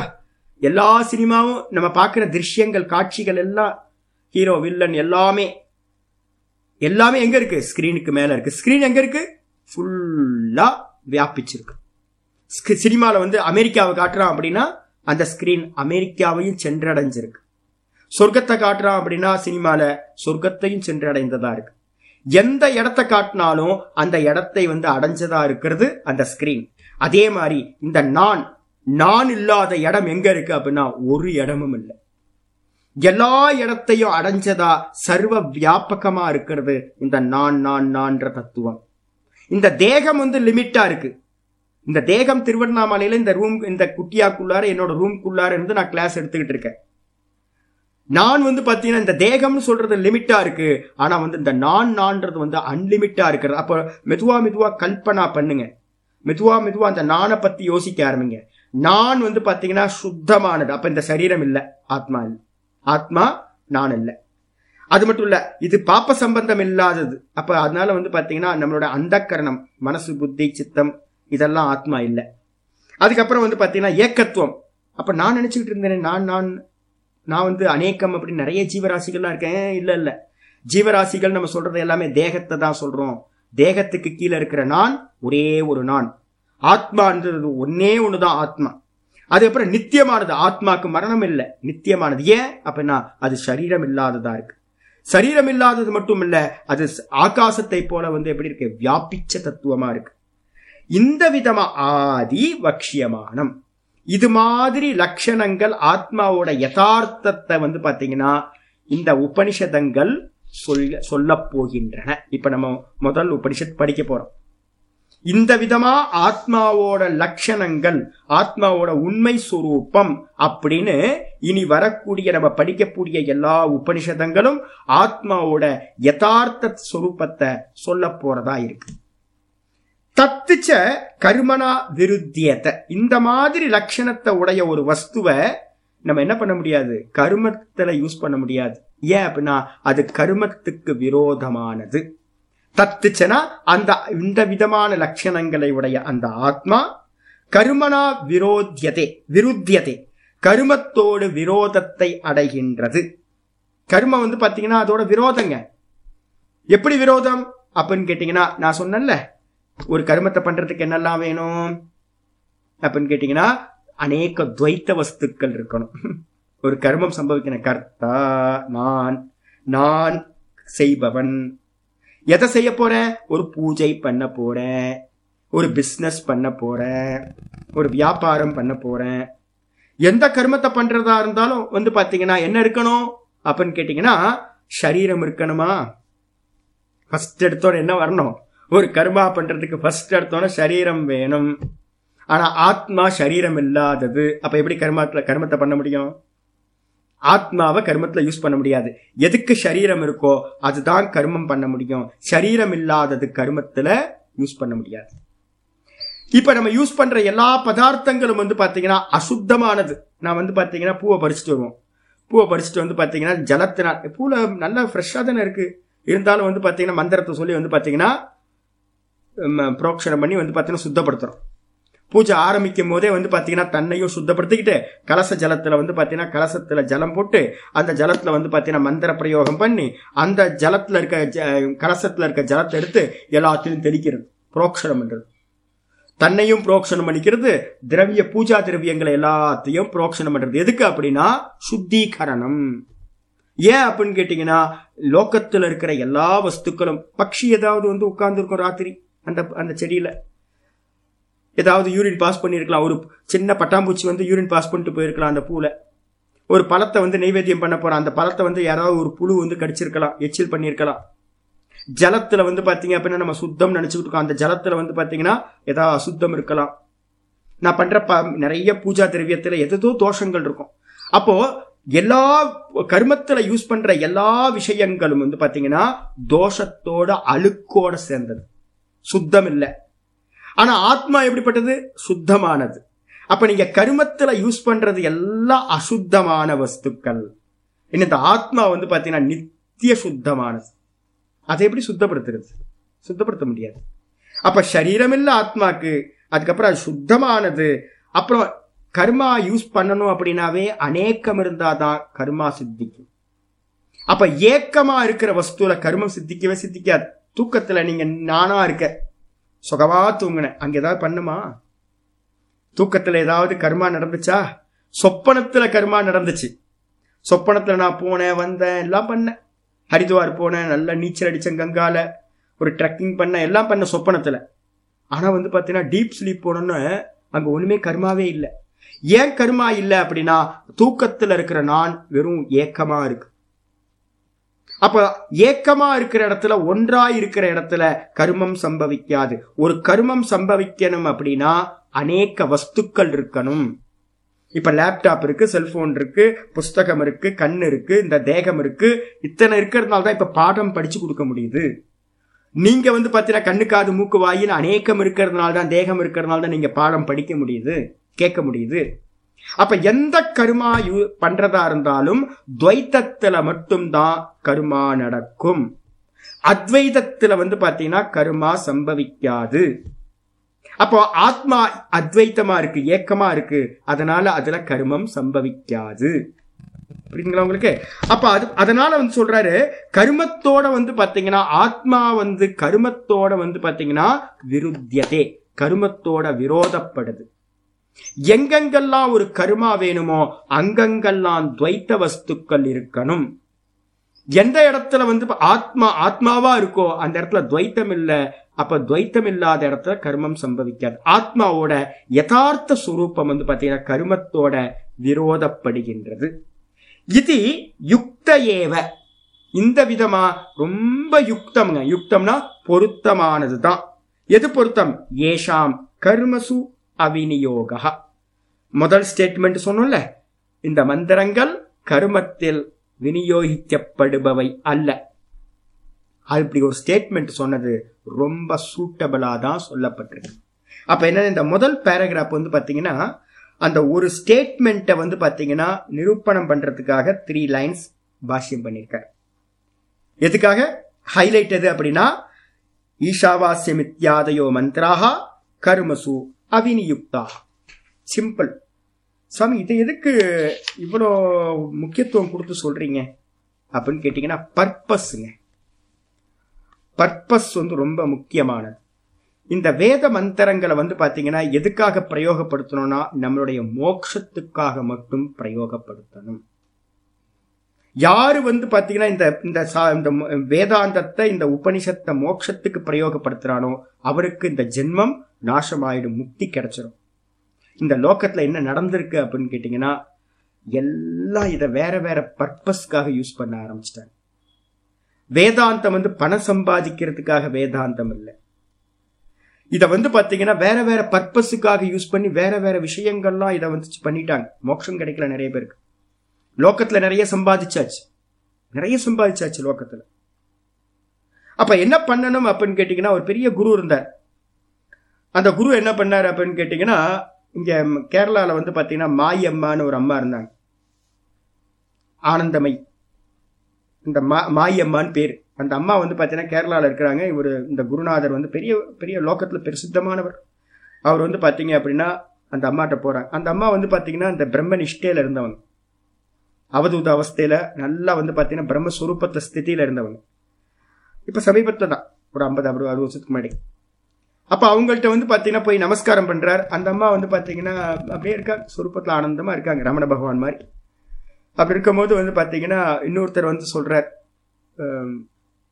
எல்லா சினிமாவும் நம்ம பார்க்குற திருஷ்யங்கள் காட்சிகள் எல்லாம் ஹீரோ வில்லன் எல்லாமே எல்லாமே எங்க இருக்கு? ஸ்கிரீனுக்கு மேல இருக்கு. ஸ்கிரீன் எங்க இருக்கு? ஃபுல்லா வியாபிச்சிருக்கு. சினிமாவில் வந்து அமெரிக்காவை காட்டுறான் அப்படின்னா அந்த ஸ்கிரீன் அமெரிக்காவையும் சென்றடைஞ்சிருக்கு. சொர்க்கத்தை காட்டுறான் அப்படின்னா சினிமால சொர்க்கத்தையும் சென்றடைந்ததா இருக்கு. எந்த இடத்த காட்டினாலும் அந்த இடத்தை வந்து அடைஞ்சதா இருக்கிறது அந்த ஸ்கிரீன் அதே மாதிரி இந்த நான் நான் இல்லாத இடம் எங்க இருக்கு அப்படின்னா ஒரு இடமும் இல்லை. எல்லா இடத்தையும் அடைஞ்சதா சர்வ வியாபகமா இருக்கிறது இந்த நான் நான் நான்ற தத்துவம். இந்த தேகம் வந்து லிமிட்டா இருக்கு. இந்த தேகம் திருவண்ணாமலையில இந்த ரூம் இந்த குட்டியாக்குள்ளார என்னோட ரூம்குள்ளார இருந்து நான் கிளாஸ் எடுத்துக்கிட்டு இருக்கேன். நான் வந்து பாத்தீங்கன்னா இந்த தேகம்னு சொல்றது லிமிட்டா இருக்கு. ஆனா வந்து இந்த நான் நான்றது வந்து அன்லிமிட்டா இருக்கிறது. அப்ப மெதுவா மெதுவா கல்பனா பண்ணுங்க. மெதுவா மெதுவா அந்த நானை பத்தி யோசிக்க ஆரம்பிங்க. நான் வந்து பாத்தீங்கன்னா சுத்தமானது. அப்ப இந்த சரீரம் இல்லை. ஆத்மா இல்லை. ஆத்மா நான் இல்லை அது மட்டும் இல்ல இது பாப்ப சம்பந்தம் இல்லாதது. அப்ப அதனால வந்து பாத்தீங்கன்னா நம்மளோட அந்த கரணம் மனசு புத்தி சித்தம் இதெல்லாம் ஆத்மா இல்லை. அதுக்கப்புறம் வந்து பாத்தீங்கன்னா ஏக்கத்துவம். அப்ப நான் நினைச்சுக்கிட்டு இருந்தேன் நான் நான் நான் வந்து அநேக்கம் அப்படின்னு நிறைய ஜீவராசிகள்லாம் இருக்கேன். இல்ல இல்ல. ஜீவராசிகள் நம்ம சொல்றது எல்லாமே தேகத்தை தான் சொல்றோம். தேகத்துக்கு கீழே இருக்கிற நான் ஒரே ஒரு நான். ஆத்மான்றது ஒன்னே ஒண்ணுதான் ஆத்மா. அதுக்கப்புறம் நித்தியமானது. ஆத்மாக்கு மரணம் இல்லை. நித்தியமானது. ஏன்? அப்படின்னா அது சரீரம் இல்லாததா இருக்கு. சரீரம் இல்லாதது மட்டும் இல்ல அது ஆகாசத்தை போல வந்து எப்படி இருக்கு? வியாபிச்ச தத்துவமா இருக்கு. இந்த விதமா ஆதி வக்ஷியமானம் இது மாதிரி லட்சணங்கள் ஆத்மாவோட யதார்த்தத்தை வந்து பாத்தீங்கன்னா இந்த உபனிஷதங்கள் சொல்ல சொல்லப் போகின்றன. இப்ப நம்ம முதல் உபனிஷத் படிக்க போறோம். இந்த விதமா ஆத்மாவோட லட்சணங்கள் ஆத்மாவோட உண்மை சுரூபம் அப்படின்னு இனி வரக்கூடிய நம்ம படிக்கக்கூடிய எல்லா உபனிஷதங்களும் ஆத்மாவோட யதார்த்த சுரூபத்தை சொல்ல போறதா இருக்கு. தத்துச்ச கருமனா விருத்தியத்தை இந்த மாதிரி லட்சணத்தை உடைய ஒரு வஸ்துவை நம்ம என்ன பண்ண முடியாது? கருமத்துல யூஸ் பண்ண முடியாது. ஏன் அப்படின்னா அது கருமத்துக்கு விரோதமானது. தத்துச்சனா அந்த இந்த விதமான லட்சணங்களை உடைய அந்த ஆத்மா கருமனா விரோத்தியதே விருத்தியதே. கருமத்தோடு விரோதத்தை அடைகின்றது. கருமம் வந்து பாத்தீங்கன்னா அதோட விரோதங்க. எப்படி விரோதம்? அப்படின்னு கேட்டீங்கன்னா நான் சொன்னேன்ல ஒரு கருமத்தை பண்றதுக்கு என்னெல்லாம் வேணும்? அப்படின்னு கேட்டீங்கன்னா அநேக துவைத்த வஸ்துக்கள் இருக்கணும். ஒரு கர்மம் சம்பவிக்கிற கர்த்தா நான் நான் செய்பவன். எதை செய்ய போற? ஒரு பூஜை பண்ண போற. ஒரு பிஸ்னஸ் பண்ண போற. ஒரு வியாபாரம் பண்ண போறேன் எந்த கர்மத்தை பண்றதா இருந்தாலும் வந்து பாத்தீங்கன்னா என்ன இருக்கணும்? அப்படின்னு கேட்டீங்கன்னா சரீரம் இருக்கணுமா? ஃபர்ஸ்ட் எடுத்தோட என்ன வரணும்? ஒரு கர்மா பண்றதுக்கு ஃபர்ஸ்ட் எடுத்தோட சரீரம் வேணும். ஆனா ஆத்மா சரீரம் இல்லாதது. அப்ப எப்படி கர்மத்துல கர்மத்தை பண்ண முடியும்? ஆத்மாவை கர்மத்துல யூஸ் பண்ண முடியாது. எதுக்கு சரீரம் இருக்கோ அதுதான் கர்மம் பண்ண முடியும். சரீரம் இல்லாதது கர்மத்துல யூஸ் பண்ண முடியாது. இப்ப நம்ம யூஸ் பண்ற எல்லா பதார்த்தங்களும் வந்து பாத்தீங்கன்னா அசுத்தமானது. நான் வந்து பாத்தீங்கன்னா பூவை பறிச்சுட்டு வருவோம். பூவை பறிச்சுட்டு வந்து பாத்தீங்கன்னா ஜலத்தினால் பூல நல்லா ஃப்ரெஷ்ஷா தானே இருக்கு. இருந்தாலும் வந்து பாத்தீங்கன்னா மந்திரத்தை சொல்லி வந்து பாத்தீங்கன்னா புரோக்ஷனம் பண்ணி வந்து பாத்தீங்கன்னா சுத்தப்படுத்துறோம். பூஜை ஆரம்பிக்கும் போதே வந்து பாத்தீங்கன்னா தன்னையும் சுத்தப்படுத்திக்கிட்டு கலச ஜலத்துல வந்து பாத்தீங்கன்னா கலசத்துல ஜலம் போட்டு அந்த ஜலத்துல வந்து பாத்தீங்கன்னா மந்திர பிரயோகம் பண்ணி அந்த ஜலத்துல இருக்க கலசத்துல இருக்க ஜலத்தை எடுத்து எல்லாத்திலும் தெளிக்கிறது புரோக்ஷணம் பண்றது. தன்னையும் புரோக்ஷணம் பண்ணிக்கிறது திரவிய பூஜா திரவியங்களை எல்லாத்தையும் புரோக்ஷனம் பண்றது. எதுக்கு அப்படின்னா சுத்தீகரணம். ஏன் அப்படின்னு கேட்டீங்கன்னா லோக்கத்துல இருக்கிற எல்லா வஸ்துக்களும் பக்ஷி ஏதாவது வந்து உட்கார்ந்து இருக்கும் ராத்திரி அந்த அந்த செடியில. ஏதாவது யூரின் பாஸ் பண்ணியிருக்கலாம். ஒரு சின்ன பட்டாம்பூச்சி வந்து யூரின் பாஸ் பண்ணிட்டு போயிருக்கலாம் அந்த பூவில் ஒரு பழத்தை வந்து நைவேத்தியம் பண்ண போகிறான் அந்த பழத்தை வந்து யாராவது ஒரு புழு வந்து கடிச்சிருக்கலாம் எச்சில் பண்ணியிருக்கலாம். ஜலத்தில் வந்து பார்த்தீங்க அப்படின்னா நம்ம சுத்தம் நினச்சிக்கிட்டு இருக்கோம். அந்த ஜலத்தில் வந்து பார்த்தீங்கன்னா ஏதாவது அசுத்தம் இருக்கலாம். நான் பண்ணுற ப நிறைய பூஜா திரவியத்தில் எதோ தோஷங்கள் இருக்கும். அப்போது எல்லா கருமத்தில் யூஸ் பண்ணுற எல்லா விஷயங்களும் வந்து பார்த்தீங்கன்னா தோஷத்தோட அழுக்கோட சேர்ந்தது. சுத்தம் இல்லை. ஆனா ஆத்மா எப்படிப்பட்டது? சுத்தமானது. அப்ப நீங்க கருமத்துல யூஸ் பண்றது எல்லாம் அசுத்தமான வஸ்துக்கள். இந்த ஆத்மா வந்து பாத்தீங்கன்னா நித்திய சுத்தமானது. அதை எப்படி சுத்தப்படுத்துறது? சுத்தப்படுத்த முடியாது. அப்ப சரீரம் இல்ல ஆத்மாக்கு அதுக்கப்புறம் அது சுத்தமானது. அப்புறம் கர்மா யூஸ் பண்ணணும் அப்படின்னாவே அநேக்கம் இருந்தாதான் கர்மா சித்திக்கும். அப்ப ஏக்கமா இருக்கிற வஸ்துல கர்மம் சித்திக்கவே சித்திக்காது. தூக்கத்துல நீங்க நானா இருக்க சுகவா தூங்கினேன். அங்க ஏதாவது பண்ணுமா? தூக்கத்துல ஏதாவது கர்மா நடந்துச்சா? சொப்பனத்துல கர்மா நடந்துச்சு. சொப்பனத்துல நான் போனேன் வந்தேன் எல்லாம் பண்ணேன். ஹரித்வார் போனேன் நல்லா நீச்சல் அடிச்சேன் கங்கால. ஒரு ட்ரெக்கிங் பண்ண எல்லாம் பண்ண சொப்பனத்துல. ஆனா வந்து பாத்தீங்கன்னா டீப் ஸ்லீப் போனோன்னு அங்க ஒண்ணுமே கர்மாவே இல்லை. ஏன் கர்மா இல்லை அப்படின்னா தூக்கத்துல இருக்கிற நான் வெறும் ஏக்கமா இருக்கு. அப்ப ஏக்கமா இருக்கிற இடத்துல ஒன்றா இருக்கிற இடத்துல கருமம் சம்பவிக்காது. ஒரு கருமம் சம்பவிக்கணும் அப்படின்னா அநேக வஸ்துக்கள் இருக்கணும். இப்ப லேப்டாப் இருக்கு செல்போன் இருக்கு புஸ்தகம் இருக்கு கண் இருக்கு இந்த தேகம் இருக்கு. இத்தனை இருக்கிறதுனால தான் இப்ப பாடம் படிச்சு கொடுக்க முடியுது. நீங்க வந்து பாத்தீங்கன்னா கண்ணு காது மூக்கு வாயின்னு அநேகம் இருக்கிறதுனால தான் தேகம் இருக்கிறதுனால தான் நீங்க பாடம் படிக்க முடியுது கேட்க முடியுது. அப்ப எந்த கருமா பண்றதா இருந்தாலும் துவைத்தத்துல மட்டும்தான் கருமா நடக்கும். அத்வைதத்துல வந்து பாத்தீங்கன்னா கருமா சம்பவிக்காது. அப்போ ஆத்மா அத்வைத்தமா இருக்கு ஏக்கமா இருக்கு அதனால அதுல கருமம் சம்பவிக்காது. புரியுதுங்களா உங்களுக்கு? அப்ப அது அதனால வந்து சொல்றாரு கருமத்தோட வந்து பாத்தீங்கன்னா ஆத்மா வந்து கருமத்தோட வந்து பாத்தீங்கன்னா விருத்தியதே கருமத்தோட விரோதப்படுது. எங்கெங்கெல்லாம் ஒரு கருமா வேணுமோ அங்கங்கெல்லாம் துவைத்த வஸ்துக்கள் இருக்கணும். எந்த இடத்துல வந்து ஆத்மா ஆத்மாவா இருக்கோ அந்த இடத்துல துவைத்தம் இல்லை அப்ப துவைத்தம் இல்லாத இடத்துல கர்மம் சம்பவிக்காது. ஆத்மாவோட யதார்த்த சுரூபம் வந்து பாத்தீங்கன்னா கருமத்தோட விரோதப்படுகின்றது. இது யுக்த ஏவ. இந்த விதமா ரொம்ப யுக்தம்ங்க. யுக்தம்னா பொருத்தமானதுதான். எது பொருத்தம்? ஏஷாம் கர்மசு அவிநியோகா. முதல் ஸ்டேட்மெண்ட் சொன்னோம்ல இந்த மந்திரங்கள் கருமத்தில் விநியோகிக்கப்படுபவை அல்ல. அப்படி ஒரு ஸ்டேட்மெண்ட் சொன்னது ரொம்ப சூட்டபிளா தான் சொல்லப்பட்டிருக்கு. அப்ப என்ன இந்த முதல் பேராகிராஃப் வந்து பாத்தீங்கன்னா அந்த ஒரு ஸ்டேட்மெண்ட்டை வந்து பாத்தீங்கன்னா நிரூபணம் பண்றதுக்காக த்ரீ லைன்ஸ் பாஷ்யம் பண்ணியிருக்கார். எதுக்காக? ஹைலைட் எது அப்படின்னா ஈஷாவாஸ்யமித்யாதயோ மந்திராக கர்மசு அவினியுக்தா சிம்பிள் சுவாமி இதை எதுக்கு இவ்வளோ முக்கியத்துவம் கொடுத்து சொல்றீங்க? அப்படின்னு கேட்டிங்கன்னா பர்பஸ்ங்க பர்பஸ் வந்து ரொம்ப முக்கியமானது. இந்த வேத மந்திரங்களை வந்து பார்த்தீங்கன்னா எதுக்காக பிரயோகப்படுத்தணும்னா நம்மளுடைய மோட்சத்துக்காக மட்டும் பிரயோகப்படுத்தணும். யாரு வந்து பார்த்தீங்கன்னா இந்த இந்த சா- இந்த வேதாந்தத்தை இந்த உபனிஷத்தை மோட்சத்துக்கு பிரயோகப்படுத்துறானோ அவருக்கு இந்த ஜென்மம் நாசமாயிடும் முக்தி கிடைச்சிடும் இந்த லோக்கத்தில் என்ன நடந்திருக்கு அப்படின்னு கேட்டிங்கன்னா எல்லாம் இதை வேற வேற பர்பஸ்க்காக யூஸ் பண்ண ஆரம்பிச்சிட்டாங்க. வேதாந்தம் வந்து பணம் சம்பாதிக்கிறதுக்காக வேதாந்தம் இல்லை. இதை வந்து பார்த்தீங்கன்னா வேற வேற பர்பஸுக்காக யூஸ் பண்ணி வேற வேற விஷயங்கள்லாம் இதை வந்து பண்ணிட்டாங்க. மோட்சம் கிடைக்கல நிறைய பேருக்கு. லோக்கத்தில் நிறைய சம்பாதிச்சாச்சு. நிறைய சம்பாதிச்சாச்சு லோக்கத்தில் அப்ப என்ன பண்ணணும் அப்படின்னு கேட்டீங்கன்னா ஒரு பெரிய குரு இருந்தார். அந்த குரு என்ன பண்ணார் அப்படின்னு கேட்டிங்கன்னா இங்கே கேரளாவில் வந்து பார்த்தீங்கன்னா மாயம்மான்னு ஒரு அம்மா இருந்தாங்க. ஆனந்தமை இந்த மா மாயம்மான்னு பேர். அந்த அம்மா வந்து பார்த்தீங்கன்னா கேரளாவில் இருக்கிறாங்க. இவர் இந்த குருநாதர் வந்து பெரிய பெரிய லோக்கத்தில் பிரசித்தமானவர். அவர் வந்து பார்த்தீங்க அப்படின்னா அந்த அம்மாட்ட போகிறாங்க அந்த அம்மா வந்து பார்த்தீங்கன்னா இந்த பிரம்ம நிஷ்டையில் இருந்தவங்க. அவதூத அவஸ்தையில் நல்லா வந்து பார்த்தீங்கன்னா பிரம்மஸ்வரூபத்தை ஸ்தித்தியில் இருந்தவங்க. இப்போ சமீபத்தில் தான். ஒரு ஐம்பது அறுபது அறுபது வருஷத்துக்கு முன்னாடி. அப்போ அவங்கள்ட்ட வந்து பார்த்தீங்கன்னா போய் நமஸ்காரம் பண்ணுறார் அந்த அம்மா வந்து பார்த்தீங்கன்னா அப்படியே இருக்கா சொரூபத்துல ஆனந்தமாக இருக்காங்க ரமண பகவான் மாதிரி. அப்படி இருக்கும்போது வந்து பார்த்தீங்கன்னா இன்னொருத்தர் வந்து சொல்கிறார்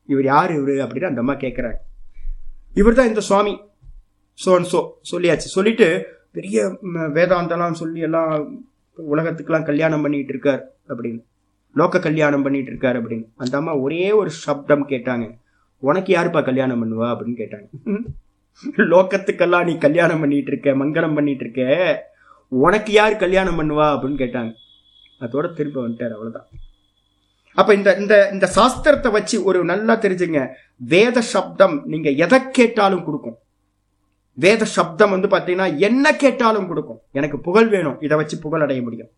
இவர் யார் இவர்? அப்படின்னு அந்த அம்மா கேட்குறாரு இவர் தான் இந்த சுவாமி சோன் சோ சொல்லியாச்சு. சொல்லிட்டு பெரிய வேதாந்தெல்லாம் சொல்லி எல்லாம் உலகத்துக்கெல்லாம் கல்யாணம் பண்ணிட்டு இருக்கார் அப்படின்னு. லோக கல்யாணம் பண்ணிட்டு இருக்கார் அப்படின்னு. அந்த அம்மா ஒரே ஒரு சப்தம் கேட்டாங்க உனக்கு யாருப்பா கல்யாணம் பண்ணுவா? அப்படின்னு கேட்டாங்க. லோகத்துக்கெல்லாம் நீ கல்யாணம் பண்ணிட்டு இருக்க மங்களம் பண்ணிட்டு இருக்க உனக்கு யார் கல்யாணம் பண்ணுவா அப்படின்னு கேட்டாங்க. அதோட திரும்ப வந்துட்டார் அவ்வளவுதான். அப்ப இந்த இந்த இந்த சாஸ்திரத்தை வச்சு ஒரு நல்லா தெரிஞ்சுங்க. வேத சப்தம் நீங்க எதை கேட்டாலும் கொடுக்கும். வேத சப்தம் வந்து பாத்தீங்கன்னா என்ன கேட்டாலும் கொடுக்கும். எனக்கு புகழ் வேணும் இதை வச்சு புகழ் அடைய முடியும்.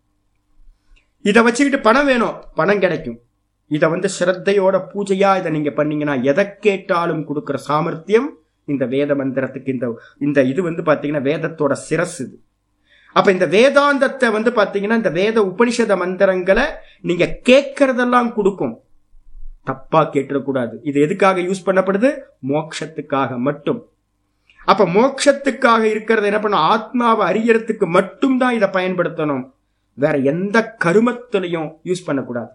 இதை வச்சுக்கிட்டு பணம் வேணும் பணம் கிடைக்கும். இதை வந்து ஸ்ரத்தையோட பூஜையா இதை நீங்க பண்ணீங்கன்னா எதை கேட்டாலும் கொடுக்குற சாமர்த்தியம் இந்த வேத மந்திரத்துக்கு இந்த இந்த இது வந்து பார்த்தீங்கன்னா வேதத்தோட சிரஸ் இது. அப்ப இந்த வேதாந்தத்தை வந்து பார்த்தீங்கன்னா இந்த வேத உபனிஷத மந்திரங்களை நீங்க கேட்கறதெல்லாம் கொடுக்கும். தப்பா கேட்டுடக்கூடாது இது எதுக்காக யூஸ் பண்ணப்படுது? மோட்சத்துக்காக மட்டும். அப்ப மோட்சத்துக்காக இருக்கிறது என்ன பண்ணும் ஆத்மாவை அறியறதுக்கு மட்டும்தான் இதை பயன்படுத்தணும். வேற எந்த கருமத்திலையும் யூஸ் பண்ணக்கூடாது.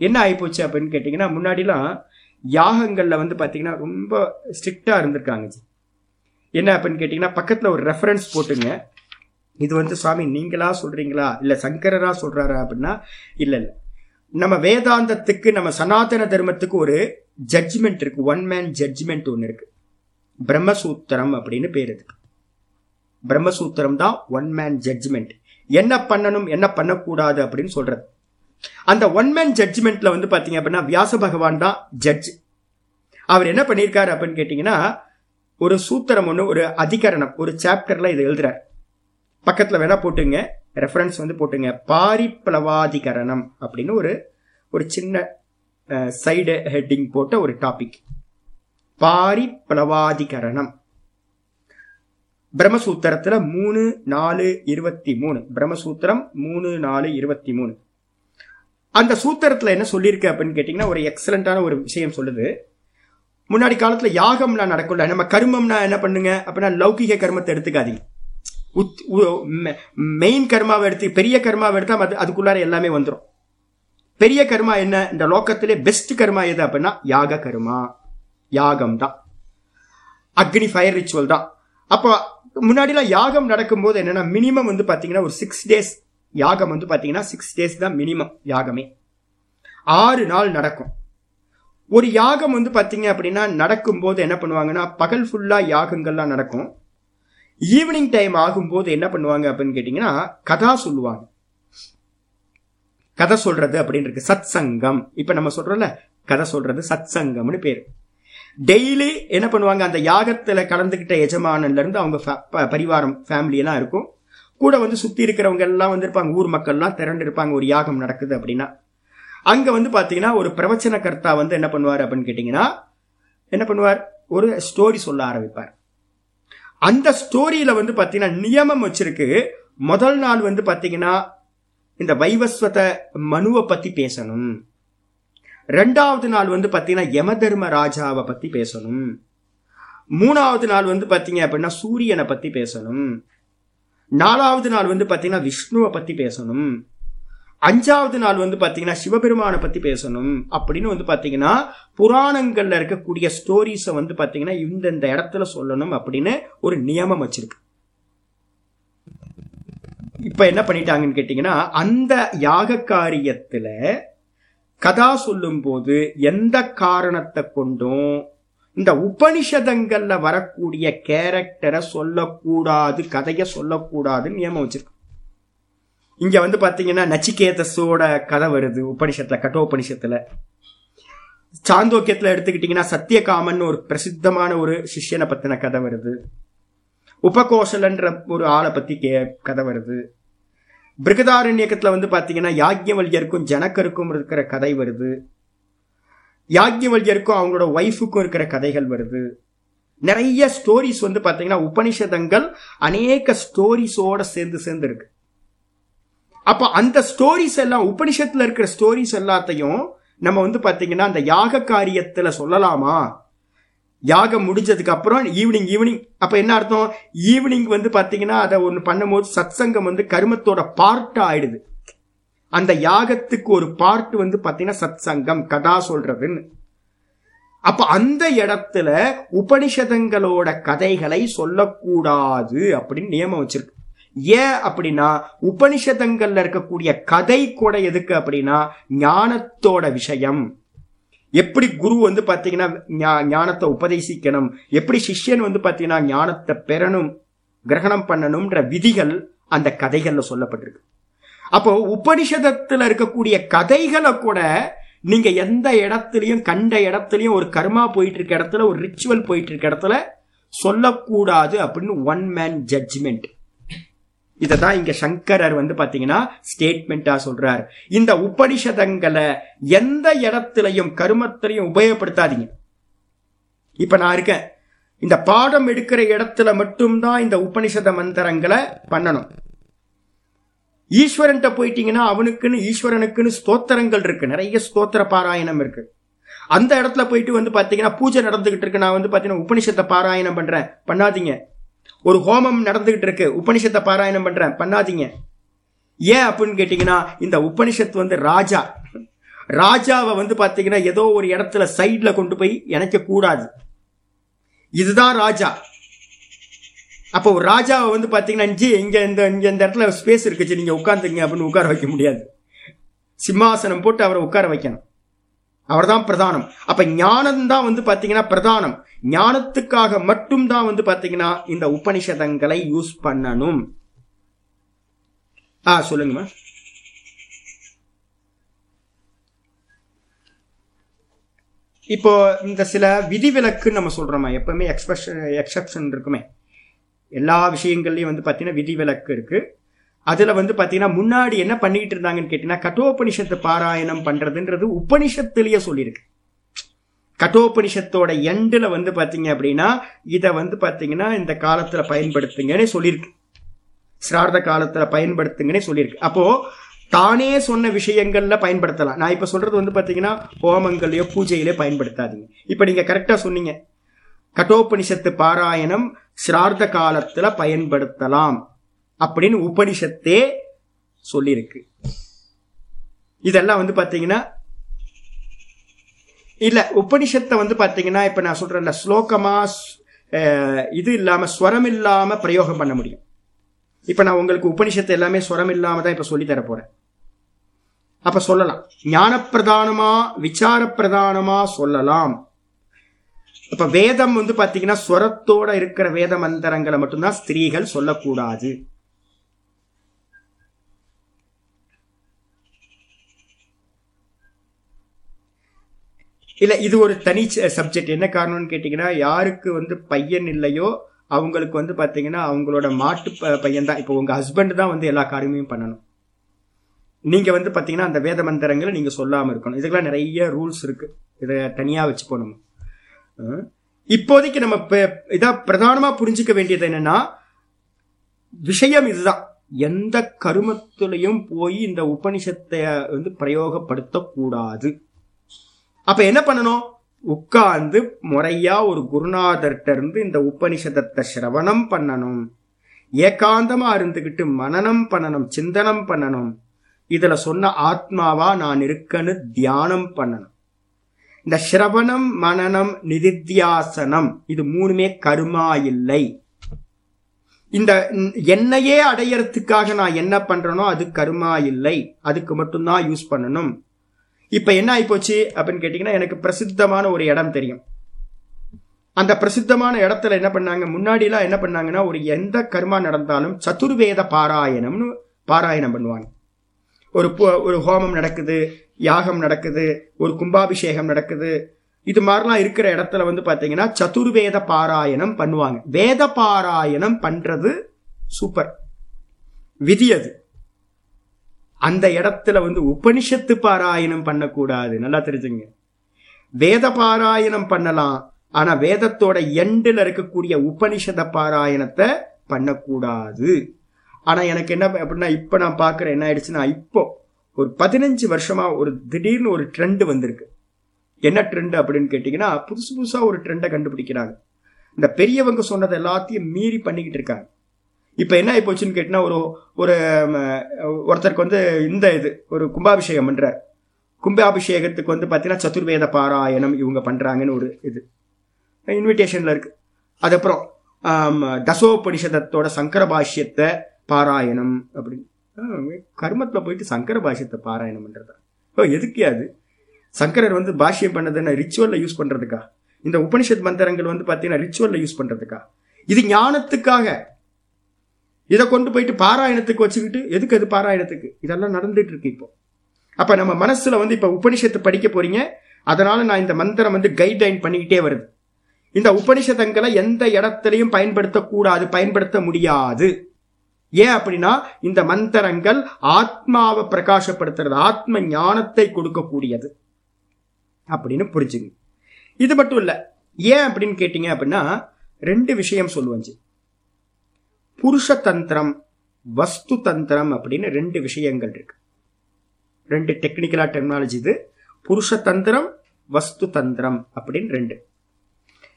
என்ன ஆயிப்போச்சு அப்படின்னு கேட்டீங்கன்னா முன்னாடிலாம் யாகங்களில் வந்து பார்த்தீங்கன்னா ரொம்ப ஸ்ட்ரிக்டாக இருந்திருக்காங்க ஜி. என்ன அப்படின்னு கேட்டிங்கன்னா பக்கத்தில் ஒரு ரெஃபரன்ஸ் போட்டுங்க. இது வந்து சுவாமி நீங்களா சொல்கிறீங்களா இல்லை சங்கரரா சொல்கிறாரா அப்படின்னா இல்லை இல்லை. நம்ம வேதாந்தத்துக்கு நம்ம சனாதன தர்மத்துக்கு ஒரு ஜட்ஜ்மெண்ட் இருக்கு. ஒன் மேன் ஜட்ஜ்மெண்ட் ஒன்று இருக்கு. பிரம்மசூத்திரம் அப்படின்னு பேர் இருக்கு பிரம்மசூத்திரம் தான் ஒன் மேன் ஜட்ஜ்மெண்ட் என்ன பண்ணணும் என்ன பண்ணக்கூடாது அப்படின்னு சொல்றது. அந்த ஒன் மேன் ஜட்ஜ்மெண்ட்ல வந்து பாத்தீங்க அப்படின்னா வியாச பகவான் தான் ஜட்ஜ் அவர் என்ன பண்ணியிருக்காரு அப்படின்னு கேட்டீங்கன்னா ஒரு சூத்திரம் ஒன்று ஒரு அதிகரணம் ஒரு சாப்டர்ல இதை எழுதுறார். பக்கத்தில் வேணா போட்டுங்க ரெஃபரன்ஸ் வந்து போட்டுங்க. பாரிப்ளவாதிகரணம் அப்படின்னு ஒரு ஒரு சின்ன சைடு ஹெட்டிங் போட்ட ஒரு டாபிக் பாரிப்ளவாதிகரணம். பிரம்மசூத்திரத்தில் மூணு நாலு இருபத்தி மூணு. பிரம்மசூத்திரம் மூணு நாலு இருபத்தி மூணு. அந்த சூத்திரத்துல என்ன சொல்லியிருக்கு அப்படின்னு கேட்டீங்கன்னா ஒரு எக்ஸலண்டான ஒரு விஷயம் சொல்லுது. முன்னாடி காலத்துல யாகம்லாம் நடக்கல நம்ம கர்மம்னா என்ன பண்ணுங்க? அப்படின்னா லௌகிக கர்மத்தை எடுத்துக்காதீங்க. மெயின் கர்மாவை எடுத்து பெரிய கர்மாவை எடுத்தா அது அதுக்குள்ளார எல்லாமே வந்துடும் பெரிய கர்மா என்ன? இந்த லோக்கத்திலே பெஸ்ட் கர்மா எது அப்படின்னா யாக கர்மா. யாகம் தான் அக்னி ஃபயர் ரிச்சுவல் தான். அப்போ முன்னாடிலாம் யாகம் நடக்கும்போது என்னன்னா மினிமம் வந்து பாத்தீங்கன்னா ஒரு சிக்ஸ் டேஸ் யாகம் வந்து பார்த்தீங்கன்னா சிக்ஸ் டேஸ் தான் மினிமம் யாகமே. ஆறு நாள் நடக்கும். ஒரு யாகம் வந்து பார்த்தீங்க அப்படின்னா நடக்கும்போது என்ன பண்ணுவாங்கன்னா பகல் ஃபுல்லாக யாகங்கள்லாம் நடக்கும். ஈவினிங் டைம் ஆகும்போது என்ன பண்ணுவாங்க அப்படின்னு கேட்டிங்கன்னா கதா சொல்லுவாங்க. கதை சொல்றது அப்படின்னு இருக்கு. சத் சங்கம் நம்ம சொல்றோம்ல கதை சொல்றது சத் சங்கம்னு டெய்லி என்ன பண்ணுவாங்க அந்த யாகத்தில் கலந்துக்கிட்ட எஜமானன்லேருந்து அவங்க பரிவாரம் ஃபேமிலியெல்லாம் இருக்கும். கூட வந்து சுத்தி இருக்கிறவங்க எல்லாம் வந்து இருப்பாங்க ஊர் மக்கள்லாம் திரண்டு இருப்பாங்க ஒரு யாகம் நடக்குது அப்படின்னா. அங்க வந்து பாத்தீங்கன்னா ஒரு பிரவச்சனகர்த்தா வந்து என்ன பண்ணுவார் அப்படின்னு கேட்டீங்கன்னா என்ன பண்ணுவார்? ஒரு ஸ்டோரி சொல்ல ஆரம்பிப்பார். அந்த ஸ்டோரியில வந்து பாத்தீங்கன்னா நியமம் வச்சிருக்கு. முதல் நாள் வந்து பாத்தீங்கன்னா இந்த வைவஸ்வத மனுவை பத்தி பேசணும். ரெண்டாவது நாள் வந்து பாத்தீங்கன்னா யமதர்ம ராஜாவை பத்தி பேசணும். மூணாவது நாள் வந்து பாத்தீங்க அப்படின்னா சூரியனை பத்தி பேசணும். நாலாவது நாள் வந்து பார்த்தீங்கன்னா விஷ்ணுவை பற்றி பேசணும். அஞ்சாவது நாள் வந்து பார்த்தீங்கன்னா சிவபெருமானை பற்றி பேசணும் அப்படின்னு வந்து பார்த்தீங்கன்னா புராணங்கள்ல இருக்கக்கூடிய ஸ்டோரிஸை வந்து பார்த்தீங்கன்னா இந்தந்த இடத்துல சொல்லணும் அப்படின்னு ஒரு நியமம் வச்சிருக்கு. இப்ப என்ன பண்ணிட்டாங்கன்னு கேட்டீங்கன்னா அந்த யாக காரியத்துல கதா சொல்லும் போது எந்த காரணத்தை கொண்டும் இந்த உபனிஷதங்கள்ல வரக்கூடிய கேரக்டரை சொல்லக்கூடாது கதையை சொல்லக்கூடாதுன்னு நியமம் வச்சிருக்கு. இங்க வந்து பாத்தீங்கன்னா நச்சிகேதஸோட கதை வருது உபனிஷத்துல கட்டோபனிஷத்துல. சாந்தோக்கியத்துல எடுத்துக்கிட்டீங்கன்னா சத்தியகாமன் ஒரு பிரசித்தமான ஒரு சிஷ்யனை பத்தின கதை வருது. உபகோஷலன்ற ஒரு ஆளை பத்தி கே கதை வருது. பிருகதாரண்யக்கத்துல வந்து பாத்தீங்கன்னா யாக்கியவல்யருக்கும் ஜனக்கருக்கும் இருக்கிற கதை வருது. யாக்ஞவல்யருக்கும் அவங்களோட ஒய்ஃபுக்கும் இருக்கிற கதைகள் வருது. நிறைய ஸ்டோரிஸ் வந்து பார்த்தீங்கன்னா உபனிஷதங்கள் அநேக ஸ்டோரிஸோட சேர்ந்து சேர்ந்து இருக்கு. அப்ப அந்த ஸ்டோரிஸ் எல்லாம் உபனிஷத்துல இருக்கிற ஸ்டோரிஸ் எல்லாத்தையும் நம்ம வந்து பார்த்தீங்கன்னா அந்த யாக காரியத்துல சொல்லலாமா? யாகம் முடிஞ்சதுக்கு அப்புறம் ஈவினிங் ஈவினிங் அப்ப என்ன அர்த்தம்? ஈவினிங் வந்து பாத்தீங்கன்னா அதை ஒன்று பண்ணும்போது சத்சங்கம் வந்து கருமத்தோட பார்ட் ஆயிடுது. அந்த யாகத்துக்கு ஒரு பார்ட் வந்து பாத்தீங்கன்னா சத்சங்கம் கதா சொல்றதுன்னு. அப்ப அந்த இடத்துல உபனிஷதங்களோட கதைகளை சொல்லக்கூடாது அப்படின்னு நியமம் வச்சிருக்கு. ஏன் அப்படின்னா உபனிஷதங்கள்ல இருக்கக்கூடிய கதை கூட எதுக்கு அப்படின்னா ஞானத்தோட விஷயம். எப்படி குரு வந்து பாத்தீங்கன்னா ஞானத்தை உபதேசிக்கணும் எப்படி சிஷ்யன் வந்து பாத்தீங்கன்னா ஞானத்தை பெறணும் கிரகணம் பண்ணணும்ன்ற விதிகள் அந்த கதைகள்ல சொல்லப்பட்டிருக்கு. அப்போ உபனிஷதத்துல இருக்கக்கூடிய கதைகளை கூட நீங்க எந்த இடத்துலயும் கண்ட இடத்துலயும் ஒரு கர்மா போயிட்டு இருக்க இடத்துல ஒரு ரிச்சுவல் போயிட்டு இருக்க இடத்துல சொல்லக்கூடாது அப்படின்னு ஒன் மேன் ஜட்ஜ்மெண்ட் இததான் இங்க சங்கரர் வந்து பாத்தீங்கன்னா ஸ்டேட்மெண்டா சொல்றார். இந்த உபனிஷதங்களை எந்த இடத்துலையும் கருமத்திலையும் உபயோகப்படுத்தாதீங்க. இப்ப நான் இருக்கேன். இந்த பாடம் எடுக்கிற இடத்துல மட்டும்தான் இந்த உபனிஷத மந்திரங்களை பண்ணணும். ஈஸ்வரன்ட்ட போயிட்டீங்கன்னா அவனுக்குன்னு ஈஸ்வரனுக்குன்னு ஸ்தோத்திரங்கள் இருக்கு. நிறைய ஸ்தோத்திர பாராயணம் இருக்கு. அந்த இடத்துல போயிட்டு வந்து பாத்தீங்கன்னா பூஜை நடந்துகிட்டு இருக்கு. நான் வந்து பாத்தீங்கன்னா உபனிஷத்தை பாராயணம் பண்றேன். பண்ணாதீங்க. ஒரு ஹோமம் நடந்துகிட்டு இருக்கு. உபனிஷத்தை பாராயணம் பண்றேன். பண்ணாதீங்க. ஏன் அப்படின்னு கேட்டீங்கன்னா இந்த உபனிஷத் வந்து ராஜா. ராஜாவை வந்து பாத்தீங்கன்னா ஏதோ ஒரு இடத்துல சைட்ல கொண்டு போய் இணைக்க கூடாது இதுதான் ராஜா. அப்போ ஒரு ராஜாவை வந்து பாத்தீங்கன்னா ஜி இங்க இந்த இங்க இந்த இடத்துல ஸ்பேஸ் இருக்குச்சு நீங்க உட்காந்துங்க அப்படின்னு உட்கார வைக்க முடியாது. சிம்மாசனம் போட்டு அவரை உட்கார வைக்கணும். அவர்தான் பிரதானம். அப்ப ஞானம் தான் வந்து பாத்தீங்கன்னா பிரதானம். ஞானத்துக்காக மட்டும்தான் வந்து பாத்தீங்கன்னா இந்த உபனிஷதங்களை யூஸ் பண்ணணும். ஆ சொல்லுங்கம்மா. இப்போ இந்த சில விதிவிலக்குன்னு நம்ம சொல்றோமா எப்பவுமே எக்ஸ்பெஷன் எக்ஸப்ஷன் இருக்குமே. எல்லா விஷயங்கள்லையும் வந்து பார்த்தீங்கன்னா விதிவிலக்கு இருக்கு. அதில் வந்து பார்த்தீங்கன்னா முன்னாடி என்ன பண்ணிட்டு இருந்தாங்கன்னு கேட்டீங்கன்னா கட்டோபனிஷத்து பாராயணம் பண்றதுன்றது உபனிஷத்துலயே சொல்லியிருக்கு. கட்டோபனிஷத்தோட எண்டில் வந்து பார்த்தீங்க அப்படின்னா இதை வந்து பார்த்தீங்கன்னா இந்த காலத்தில் பயன்படுத்துங்கன்னு சொல்லியிருக்கு. சிரார்த்த காலத்தில் பயன்படுத்துங்கன்னே சொல்லியிருக்கு. அப்போ தானே சொன்ன விஷயங்களில் பயன்படுத்தலாம். நான் இப்போ சொல்றது வந்து பார்த்தீங்கன்னா ஹோமங்கள்லையோ பூஜையிலே பயன்படுத்தாதீங்க. இப்போ நீங்கள் கரெக்டாக சொன்னீங்க. கட்டோபனிஷத்து பாராயணம் சிரார்த்த காலத்துல பயன்படுத்தலாம் அப்படின்னு உபனிஷத்தே சொல்லியிருக்கு. இதெல்லாம் வந்து பாத்தீங்கன்னா இல்ல உபனிஷத்தை வந்து பாத்தீங்கன்னா இப்ப நான் சொல்றேன்ல ஸ்லோகமா இது இல்லாம ஸ்வரம் இல்லாம பிரயோகம் பண்ண முடியும். இப்ப நான் உங்களுக்கு உபனிஷத்து எல்லாமே ஸ்வரம் இல்லாம தான் இப்ப சொல்லி தர போறேன். அப்ப சொல்லலாம். ஞான பிரதானமா விசார பிரதானமா சொல்லலாம். இப்ப வேதம் வந்து பாத்தீங்கன்னா ஸ்வரத்தோட இருக்கிற வேத மந்திரங்களை மட்டும்தான் ஸ்திரீகள் சொல்லக்கூடாது. இல்ல இது ஒரு தனி சப்ஜெக்ட் என்ன காரணம்னு கேட்டீங்கன்னா யாருக்கு வந்து பையன் இல்லையோ அவங்களுக்கு வந்து பாத்தீங்கன்னா அவங்களோட மாட்டு ப- பையன் தான் இப்போ உங்க ஹஸ்பண்ட் தான் வந்து எல்லா காரியமும் பண்ணணும். நீங்க வந்து பாத்தீங்கன்னா அந்த வேத மந்திரங்களை நீங்க சொல்லாம இருக்கணும். இதுக்கெல்லாம் நிறைய ரூல்ஸ் இருக்கு. இதை தனியா வச்சு போனோம் இப்போதைக்கு நம்ம ப- இதா பிரதானமா புரிஞ்சுக்க வேண்டியது என்னன்னா விஷயம் இதுதான். எந்த கருமத்திலையும் போய் இந்த உபனிஷத்தை வந்து பிரயோகப்படுத்தக்கூடாது. அப்ப என்ன பண்ணணும்? உட்கார்ந்து முறையா ஒரு குருநாதர்கிட்ட இருந்து இந்த உபனிஷதத்தை சிரவணம் பண்ணணும். ஏகாந்தமா இருந்துகிட்டு மனனம் பண்ணணும் சிந்தனம் பண்ணணும். இதுல சொன்ன ஆத்மாவா நான் இருக்கன்னு தியானம் பண்ணணும். இந்த சிரவணம் மனனம் நிதித்தியாசனம் இது மூணுமே கருமா இல்லை. இந்த என்னையே அடையறதுக்காக நான் என்ன பண்றேனோ அது கருமா இல்லை. அதுக்கு மட்டும்தான் யூஸ் பண்ணணும். இப்ப என்ன ஆயிப்போச்சு அப்படின்னு கேட்டீங்கன்னா எனக்கு பிரசித்தமான ஒரு இடம் தெரியும். அந்த பிரசித்தமான இடத்துல என்ன பண்ணாங்க? முன்னாடி எல்லாம் என்ன பண்ணாங்கன்னா ஒரு எந்த கர்மா நடந்தாலும் சதுர்வேத பாராயணம்னு பாராயணம் பண்ணுவாங்க. ஒரு ஒரு ஹோமம் நடக்குது யாகம் நடக்குது ஒரு கும்பாபிஷேகம் நடக்குது. இது மாதிரிலாம் இருக்கிற இடத்துல வந்து பார்த்தீங்கன்னா சதுர்வேத பாராயணம் பண்ணுவாங்க. வேத பாராயணம் பண்றது சூப்பர். விதி அது. அந்த இடத்துல வந்து உபனிஷத்து பாராயணம் பண்ணக்கூடாது. நல்லா தெரிஞ்சுங்க. வேத பாராயணம் பண்ணலாம். ஆனா வேதத்தோட எண்டில் இருக்கக்கூடிய உபனிஷத பாராயணத்தை பண்ணக்கூடாது. ஆனா எனக்கு என்ன அப்படின்னா இப்ப நான் பாக்குறேன் என்ன ஆயிடுச்சுன்னா இப்போ ஒரு பதினஞ்சு வருஷமா ஒரு திடீர்னு ஒரு ட்ரெண்டு வந்திருக்கு. என்ன ட்ரெண்ட் அப்படின்னு கேட்டிங்கன்னா புதுசு புதுசாக ஒரு ட்ரெண்டை கண்டுபிடிக்கிறாங்க. இந்த பெரியவங்க சொன்னது எல்லாத்தையும் மீறி பண்ணிக்கிட்டு இருக்காங்க. இப்போ என்ன ஆகி போச்சுன்னு கேட்டினா ஒரு ஒரு ஒருத்தருக்கு வந்து இந்த இது ஒரு கும்பாபிஷேகம் பண்ணுறார் கும்பாபிஷேகத்துக்கு வந்து பார்த்தீங்கன்னா சதுர்வேத பாராயணம் இவங்க பண்ணுறாங்கன்னு ஒரு இது. இன்விடேஷனில் இருக்குது அதுக்கப்புறம் தசோபனிஷதத்தோட சங்கர பாஷ்யத்தை பாராயணம் அப்படின்னு. கர்மத்தில் போயிட்டு சங்கர பாஷ்யத்தை பாராயணம் பண்ணுறதா ஓ எதுக்கே அது? சங்கரர் வந்து பாஷ்யம் பண்ணதுன்னா ரிச்சுவலில் யூஸ் பண்ணுறதுக்கா இந்த உபனிஷத் மந்திரங்கள் வந்து பார்த்தீங்கன்னா ரிச்சுவலில் யூஸ் பண்ணுறதுக்கா இது ஞானத்துக்காக. இதை கொண்டு போயிட்டு பாராயணத்துக்கு வச்சுக்கிட்டு எதுக்கு அது பாராயணத்துக்கு? இதெல்லாம் நடந்துட்டு இருக்கு இப்போ. அப்போ நம்ம மனசில் வந்து இப்போ உபனிஷத்தை படிக்க போறீங்க. அதனால நான் இந்த மந்திரம் வந்து கைட்லைன் பண்ணிக்கிட்டே வருது. இந்த உபனிஷதங்களை எந்த இடத்துலையும் பயன்படுத்தக்கூடாது பயன்படுத்த முடியாது. ஏன் அப்படின்னா இந்த மந்திரங்கள் ஆத்மாவை பிரகாசப்படுத்துறது ஆத்ம ஞானத்தை கொடுக்கக்கூடியது அப்படின்னு புரிஞ்சுங்க. இது மட்டும் இல்லை ஏன் அப்படின்னு கேட்டீங்க அப்படின்னா ரெண்டு விஷயம் சொல்லுவாச்சு புருஷ தந்திரம் வஸ்து தந்திரம் அப்படின்னு ரெண்டு விஷயங்கள் இருக்கு. ரெண்டு டெக்னிக்கலா டெக்னாலஜி இது. புருஷ தந்திரம் வஸ்து தந்திரம் அப்படின்னு ரெண்டு.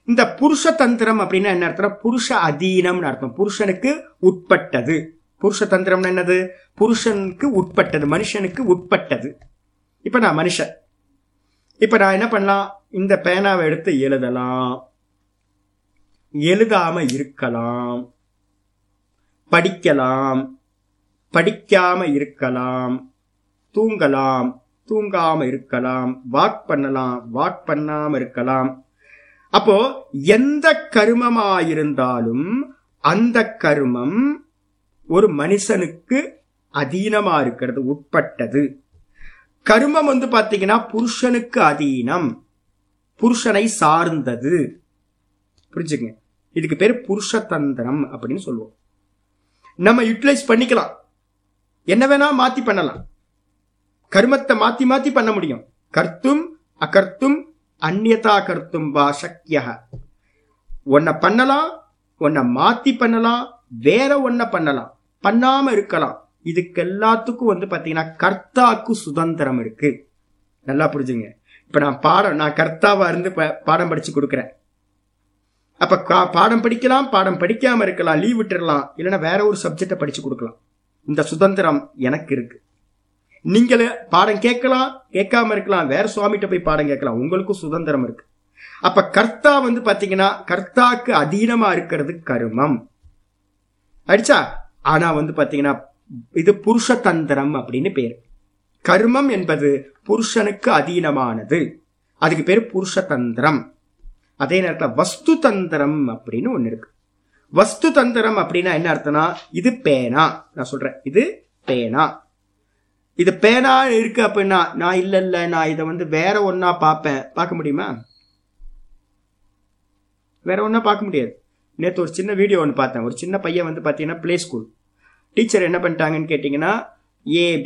இந்த புருஷ தந்திரம் அப்படின்னா என்ன அர்த்தம் புருஷ அதீனம்னு அர்த்தம். புருஷனுக்கு உட்பட்டது. புருஷ தந்திரம்னு என்னது? புருஷனுக்கு உட்பட்டது மனுஷனுக்கு உட்பட்டது. இப்ப நான் மனுஷன். இப்ப நான் என்ன பண்ணலாம்? இந்த பேனாவை எடுத்து எழுதலாம். எழுதாம இருக்கலாம். படிக்கலாம். படிக்காம இருக்கலாம். தூங்கலாம். தூங்காம இருக்கலாம். வாக் பண்ணலாம். வாக் பண்ணாம இருக்கலாம். அப்போ எந்த கருமமாயிருந்தாலும் அந்த கருமம் ஒரு மனுஷனுக்கு அதீனமா இருக்கிறது உட்பட்டது. கருமம் வந்து பாத்தீங்கன்னா புருஷனுக்கு அதீனம். புருஷனை சார்ந்தது. புரிஞ்சுங்க இதுக்கு பேர் புருஷ தந்திரம் அப்படின்னு சொல்லுவோம். நம்ம யூட்டிலைஸ் பண்ணிக்கலாம். என்ன வேணா மாத்தி பண்ணலாம். கர்மத்தை மாத்தி மாத்தி பண்ண முடியும். கர்த்தும் அகர்த்தும் அந்நியதா கர்த்தும் வா சக்கிய ஒன்ன பண்ணலாம் ஒன்ன மாத்தி பண்ணலாம் வேற ஒன்ன பண்ணலாம் பண்ணாம இருக்கலாம். இதுக்கு எல்லாத்துக்கும் வந்து பாத்தீங்கன்னா கர்த்தாக்கு சுதந்திரம் இருக்கு. நல்லா புரிஞ்சுங்க. இப்ப நான் பாடம் நான் கர்த்தாவா இருந்து ப- பாடம் படிச்சு கொடுக்குறேன். அப்ப பாடம் படிக்கலாம் பாடம் படிக்காம இருக்கலாம் லீவ் விட்டுடலாம் இல்லைன்னா வேற ஒரு சப்ஜெக்டை படிச்சு கொடுக்கலாம். இந்த சுதந்திரம் எனக்கு இருக்கு. நீங்களே பாடம் கேட்கலாம் கேட்காம இருக்கலாம் வேற சுவாமிகிட்ட போய் பாடம் கேட்கலாம். உங்களுக்கும் சுதந்திரம் இருக்கு. அப்ப கர்த்தா வந்து பாத்தீங்கன்னா கர்த்தாக்கு அதீனமா இருக்கிறது கருமம். அடிச்சா? ஆனா வந்து பாத்தீங்கன்னா இது புருஷ தந்திரம் அப்படின்னு பேரு. கர்மம் என்பது புருஷனுக்கு அதீனமானது. அதுக்கு பேர் புருஷ தந்திரம் அதே நேரத்தில் வஸ்து தந்திரம் அப்படின்னு ஒன்று இருக்கு. வஸ்து தந்திரம் அப்படின்னா என்ன அர்த்தம்னா இது பேனா. நான் சொல்றேன் இது பேனா. இது பேனா இருக்கு அப்படின்னா நான் இல்லை இல்லை நான் இதை வந்து வேற ஒன்னா பார்ப்பேன். பார்க்க முடியுமா? வேற ஒன்றா பார்க்க முடியாது. நேற்று ஒரு சின்ன வீடியோ ஒன்று பார்த்தேன். ஒரு சின்ன பையன் வந்து பார்த்தீங்கன்னா ப்ளே ஸ்கூல் டீச்சர் என்ன பண்ணிட்டாங்கன்னு கேட்டிங்கன்னா ஏ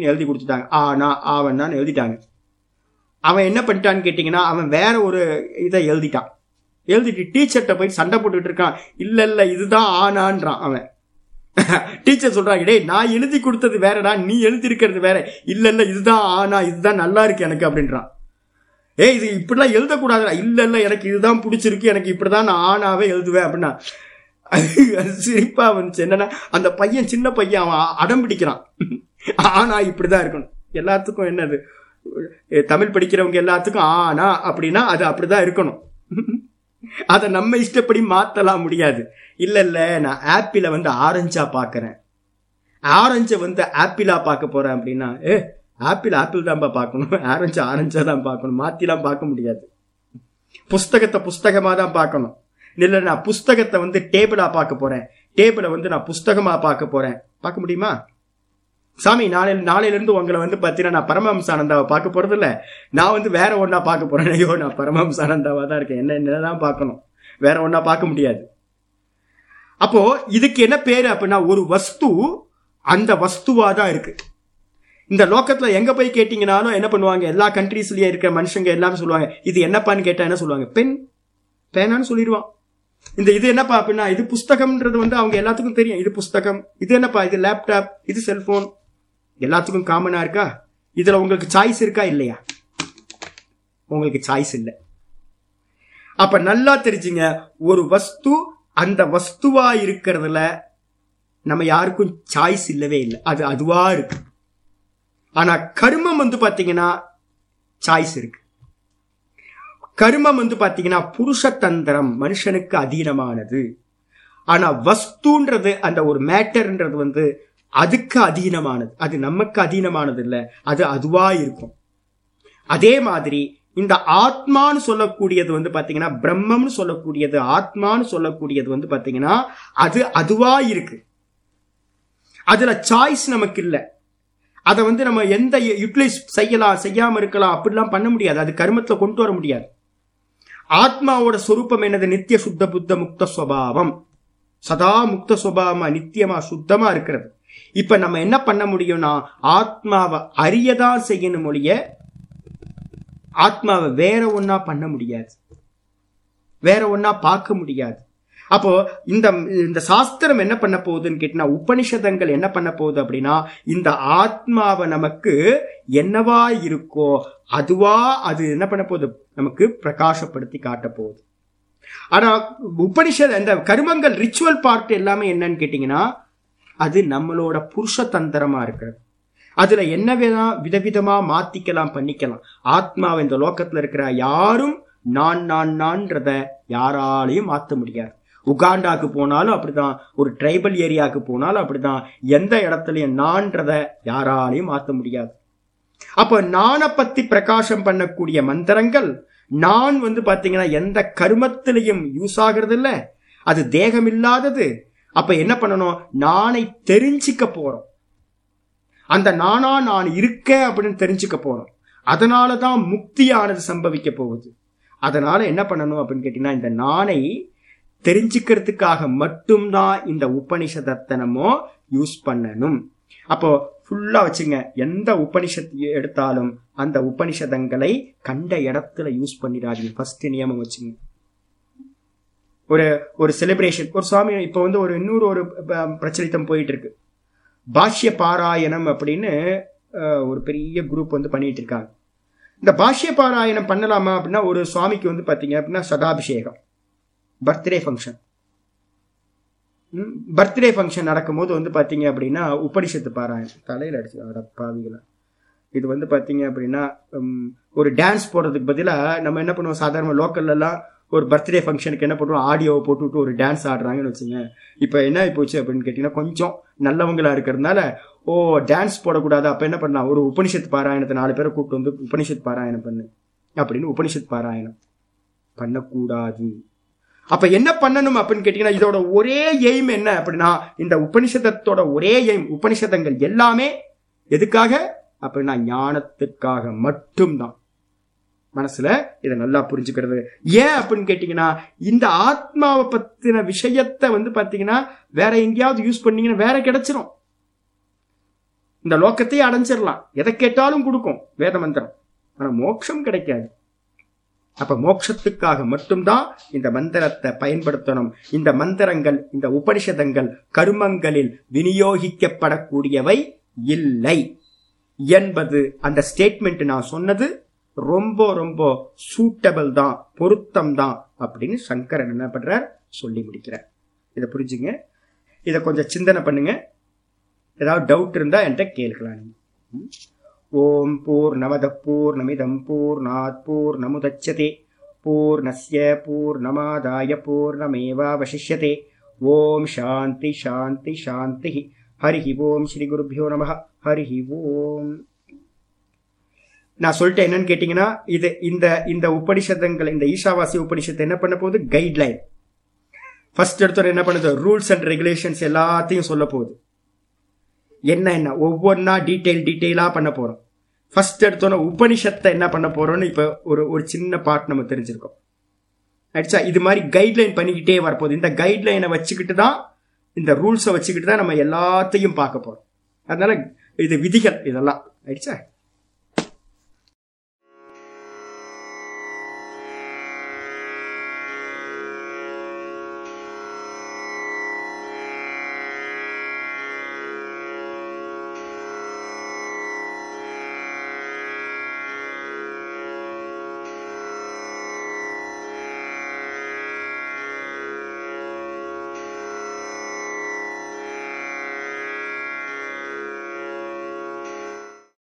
எழுதி கொடுத்துட்டாங்க. ஆ நான் ஆவன்னான்னு எழுதிட்டாங்க. அவன் என்ன பண்ணிட்டான்னு கேட்டிங்கன்னா அவன் வேற ஒரு இதை எழுதிட்டான். எழுதிட்டு டீச்சர்கிட்ட போய் சண்டை போட்டுக்கிட்டு இருக்கான். இல்லை இல்லை இதுதான் ஆனான்றான் அவன். டீச்சர் சொல்றாங்க டேய் நான் எழுதி கொடுத்தது வேறடா நீ எழுதி இருக்கிறது வேற. இல்ல இல்ல இதுதான் ஆனா இதுதான் நல்லா இருக்கு எனக்கு அப்படின்றான். ஏய் இது இப்படிலாம் எழுதக்கூடாதுடா. இல்ல இல்ல எனக்கு இதுதான் பிடிச்சிருக்கு எனக்கு இப்படிதான் நான் ஆனாவே எழுதுவேன் அப்படின்னா. அது சிரிப்பா வந்துச்சு. என்னன்னா அந்த பையன் சின்ன பையன் அவன் அடம் பிடிக்கிறான். ஆனா இப்படிதான் இருக்கணும். எல்லாத்துக்கும் என்னது? தமிழ் படிக்கிறவங்க எல்லாத்துக்கும் ஆனா அப்படின்னா அது அப்படிதான் இருக்கணும். அதை நம்ம இஷ்டப்படி மாத்தலாம் முடியாது. இல்ல இல்ல நான் ஆப்பிள வந்து ஆரஞ்சா பாக்குறேன் ஆரஞ்சை வந்து ஆப்பிளா பார்க்க போறேன் அப்படின்னா ஏ ஆப்பிள் ஆப்பிள் தான்ப்பா பார்க்கணும். ஆரஞ்சு ஆரஞ்சா தான் பார்க்கணும். மாத்திலாம் பார்க்க முடியாது. புஸ்தகத்தை புஸ்தகமா தான் பார்க்கணும். இல்ல நான் புஸ்தகத்தை வந்து டேபிளா பார்க்க போறேன். டேபிளை வந்து நான் புஸ்தகமா பார்க்க போறேன். பார்க்க முடியுமா? சாமி நாளையில நாளையிலேருந்து உங்களை வந்து பார்த்தீங்கன்னா நான் பரமஹம்சானந்தாவை பார்க்க போறது இல்ல நான் வந்து வேற ஒன்னா பார்க்க போறேன். ஐயோ நான் பரமஹம்சானந்தாவா தான் இருக்கேன். என்ன என்னதான் பார்க்கணும். வேற ஒன்னா பார்க்க முடியாது. அப்போ இதுக்கு என்ன பேரு அப்படின்னா ஒரு வஸ்து அந்த வஸ்துவா தான் இருக்கு. இந்த லோக்கத்துல எங்க போய் கேட்டீங்கனாலும் என்ன பண்ணுவாங்க? எல்லா கண்ட்ரீஸ்லயே இருக்கிற மனுஷங்க எல்லாமே சொல்லுவாங்க இது என்னப்பான்னு கேட்டா என்ன சொல்லுவாங்க? பென் பேனான்னு சொல்லிடுவான். இந்த இது என்னப்பா அப்படின்னா இது புஸ்தகம்ன்றது வந்து அவங்க எல்லாத்துக்கும் தெரியும். இது புஸ்தகம். இது என்னப்பா? இது லேப்டாப் இது செல்போன் எல்லாத்துக்கும் காமனா இருக்கா? இதுல உங்களுக்கு சாய்ஸ் இருக்கா இல்லையா? உங்களுக்கு சாய்ஸ் இல்லை. அப்ப நல்லா தெரிஞ்சுங்க ஒரு வஸ்து அந்த வஸ்துவா இருக்கிறதுல நம்ம யாருக்கும் சாய்ஸ் இல்லவே இல்லை. அது அதுவா இருக்கு. ஆனா கருமம் வந்து பாத்தீங்கன்னா சாய்ஸ் இருக்கு. கருமம் வந்து பாத்தீங்கன்னா புருஷ தந்திரம் மனுஷனுக்கு அதீனமானது. ஆனா வஸ்துன்றது அந்த ஒரு மேட்டர்ன்றது வந்து அதுக்கு அதீனமானது. அது நமக்கு அதீனமானது இல்லை. அது அதுவா இருக்கும். அதே மாதிரி இந்த ஆத்மான்னு சொல்லக்கூடியது வந்து பாத்தீங்கன்னா பிரம்மம்னு சொல்லக்கூடியது ஆத்மான்னு சொல்லக்கூடியது வந்து பாத்தீங்கன்னா அது அதுவா இருக்கு. அதுல சாய்ஸ் நமக்கு இல்லை. அதை வந்து நம்ம எந்த யூட்டிலைஸ் செய்யலாம் செய்யாம இருக்கலாம் அப்படிலாம் பண்ண முடியாது. அது கர்மத்துல கொண்டு வர முடியாது. ஆத்மாவோட சொரூபம் என்னது? நித்திய சுத்த புத்த முக்த சுவாவம். சதா முக்த சுவாவமா நித்தியமா சுத்தமா இருக்கிறது. இப்ப நம்ம என்ன பண்ண முடியும்னா ஆத்மாவை அறியதான் செய்யணும் மொழிய ஆத்மாவை வேற ஒன்னா பண்ண முடியாது. வேற ஒன்னா பார்க்க முடியாது. அப்போ இந்த இந்த சாஸ்திரம் என்ன பண்ண போகுதுன்னு கேட்டினா உபனிஷதங்கள் என்ன பண்ண போகுது அப்படின்னா இந்த ஆத்மாவை நமக்கு என்னவா இருக்கோ அதுவா அது என்ன பண்ண போகுது? நமக்கு பிரகாசப்படுத்தி காட்ட போகுது. ஆனா உபனிஷத் இந்த கருமங்கள் ரிச்சுவல் பார்ட் எல்லாமே என்னன்னு கேட்டீங்கன்னா அது நம்மளோட புருஷ தந்திரமா இருக்கிறது. அதுல என்ன வேணா விதவிதமா மாத்திக்கலாம் பண்ணிக்கலாம். ஆத்மாவை இந்த லோக்கத்துல இருக்கிற யாரும் நான் நான் நான்றத யாராலையும் மாத்த முடியாது. உகாண்டாக்கு போனாலும் அப்படிதான் ஒரு ட்ரைபல் ஏரியாவுக்கு போனாலும் அப்படிதான் எந்த இடத்துலயும் நான்றத யாராலையும் மாத்த முடியாது. அப்ப நானை பத்தி பிரகாசம் பண்ணக்கூடிய மந்திரங்கள் நான் வந்து பாத்தீங்கன்னா எந்த கருமத்திலையும் யூஸ் ஆகிறது இல்ல அது தேகம் இல்லாதது அப்ப என்ன பண்ணணும்? நானை தெரிஞ்சிக்க போறோம். அந்த நானா நான் இருக்கேன் அப்படின்னு தெரிஞ்சுக்க போறோம். அதனாலதான் முக்தியானது சம்பவிக்க போகுது. அதனால என்ன பண்ணணும் அப்படின்னு கேட்டீங்கன்னா இந்த நானை தெரிஞ்சுக்கிறதுக்காக மட்டும்தான் இந்த உபனிஷதத்தனமோ யூஸ் பண்ணணும். அப்போ ஃபுல்லா வச்சுங்க எந்த உபனிஷத் எடுத்தாலும் அந்த உபனிஷதங்களை கண்ட இடத்துல யூஸ் பண்ணிடாதீங்க. ஃபர்ஸ்ட் நியமம் வச்சுங்க. ஒரு ஒரு செலிப்ரேஷன் ஒரு சுவாமி இப்போ வந்து ஒரு இன்னொரு ஒரு பிரச்சலித்தம் போயிட்டு இருக்கு. பாஷ்ய பாராயணம் அப்படின்னு ஒரு பெரிய குரூப் வந்து பண்ணிட்டு இருக்காங்க. இந்த பாஷ்ய பாராயணம் பண்ணலாமா அப்படின்னா ஒரு சுவாமிக்கு வந்து பார்த்தீங்க அப்படின்னா சதாபிஷேகம். பர்த்டே ஃபங்க்ஷன் பர்த்டே ஃபங்க்ஷன் நடக்கும்போது வந்து பார்த்தீங்க அப்படின்னா உபனிஷத்து பாராயணம். தலையில் அடிச்சு பாவிகளை. இது வந்து பார்த்தீங்க அப்படின்னா ஒரு டான்ஸ் போடுறதுக்கு பதிலாக நம்ம என்ன பண்ணுவோம்? சாதாரண லோக்கல்லலாம் ஒரு பர்த்டே ஃபங்க்ஷனுக்கு என்ன பண்ணுவோம்? ஆடியோவை போட்டுவிட்டு ஒரு டான்ஸ் ஆடுறாங்கன்னு வச்சுங்க. இப்போ என்ன போச்சு அப்படின்னு கேட்டிங்கன்னா கொஞ்சம் நல்லவங்களாக இருக்கிறதுனால ஓ டான்ஸ் போடக்கூடாது? அப்போ என்ன பண்ணலாம்? ஒரு உபனிஷத் பாராயணத்தை நாலு பேரை கூப்பிட்டு வந்து உபனிஷத் பாராயணம் பண்ணு. அப்படின்னு உபனிஷத் பாராயணம். பண்ணக்கூடாது. அப்ப என்ன பண்ணணும் அப்படின்னு கேட்டீங்கன்னா இதோட ஒரே எய்ம் என்ன அப்படின்னா இந்த உபனிஷதத்தோட ஒரே எய்ம் உபனிஷதங்கள் எல்லாமே எதுக்காக? அப்படின்னா ஞானத்துக்காக மட்டும்தான். மனசுல இதை நல்லா புரிஞ்சுக்கிறது. ஏன் அப்படின்னு கேட்டீங்கன்னா இந்த ஆத்மாவை பத்தின விஷயத்தை வந்து பாத்தீங்கன்னா வேற எங்கேயாவது யூஸ் பண்ணீங்கன்னா வேற கிடைச்சிரும். இந்த லோக்கத்தையே அடைஞ்சிடலாம். எதை கேட்டாலும் கொடுக்கும் வேத மந்திரம். ஆனா மோட்சம் கிடைக்காது. அப்ப மோட்சத்துக்காக மட்டும்தான் இந்த மந்திரத்தை பயன்படுத்தணும். இந்த மந்திரங்கள் இந்த உபனிஷதங்கள் கருமங்களில் விநியோகிக்கப்படக்கூடியவை இல்லை. என்பது அந்த ஸ்டேட்மெண்ட் நான் சொன்னது ரொம்ப ரொம்ப சூட்டபிள் தான் பொருத்தம் தான் அப்படின்னு சங்கரன் என்ன பண்றார்? சொல்லி முடிக்கிறார். இதை புரிஞ்சுங்க. இதை கொஞ்சம் சிந்தனை பண்ணுங்க. ஏதாவது டவுட் இருந்தா என்கிட்ட கேட்கலாம் நீங்க. ம்? ஓம் பூர் பூர்ணமிதம் பூர் நமுதச்சதே பூர்ணஸ்ய பூர்ணமாதாய பூர்ணமேவாவசிஷ்யதே. ஓம் சாந்தி சாந்தி சாந்தி. ஹரிஹி ஓம் ஸ்ரீ குருபியோ நம. ஹரிஹி ஓம். நான் சொல்லிட்டேன் என்னன்னு கேட்டீங்கன்னா இது இந்த இந்த உபனிஷதங்கள் இந்த ஈஷாவாசி உபனிஷத்தை என்ன பண்ண போகுது? கைட்லைன் ஃபர்ஸ்ட் எடுத்தோட என்ன பண்ணுது? ரூல்ஸ் அண்ட் ரெகுலேஷன்ஸ் எல்லாத்தையும் சொல்ல போகுது. என்ன என்ன? ஒவ்வொன்றா டீட்டெயில் டீட்டெயிலாக பண்ண போகிறோம் ஃபர்ஸ்ட் எடுத்தோன்னே உபனிஷத்தை என்ன பண்ண போகிறோம்னு இப்போ ஒரு ஒரு சின்ன பார்ட் நம்ம தெரிஞ்சிருக்கோம். ஆயிடுச்சா இது மாதிரி கைட்லைன் பண்ணிக்கிட்டே வரப்போகுது. இந்த கைட்லைனை வச்சுக்கிட்டு தான் இந்த ரூல்ஸை வச்சுக்கிட்டு தான் நம்ம எல்லாத்தையும் பார்க்க போகிறோம் அதனால இது விதிகள் இதெல்லாம். ஆயிடுச்சா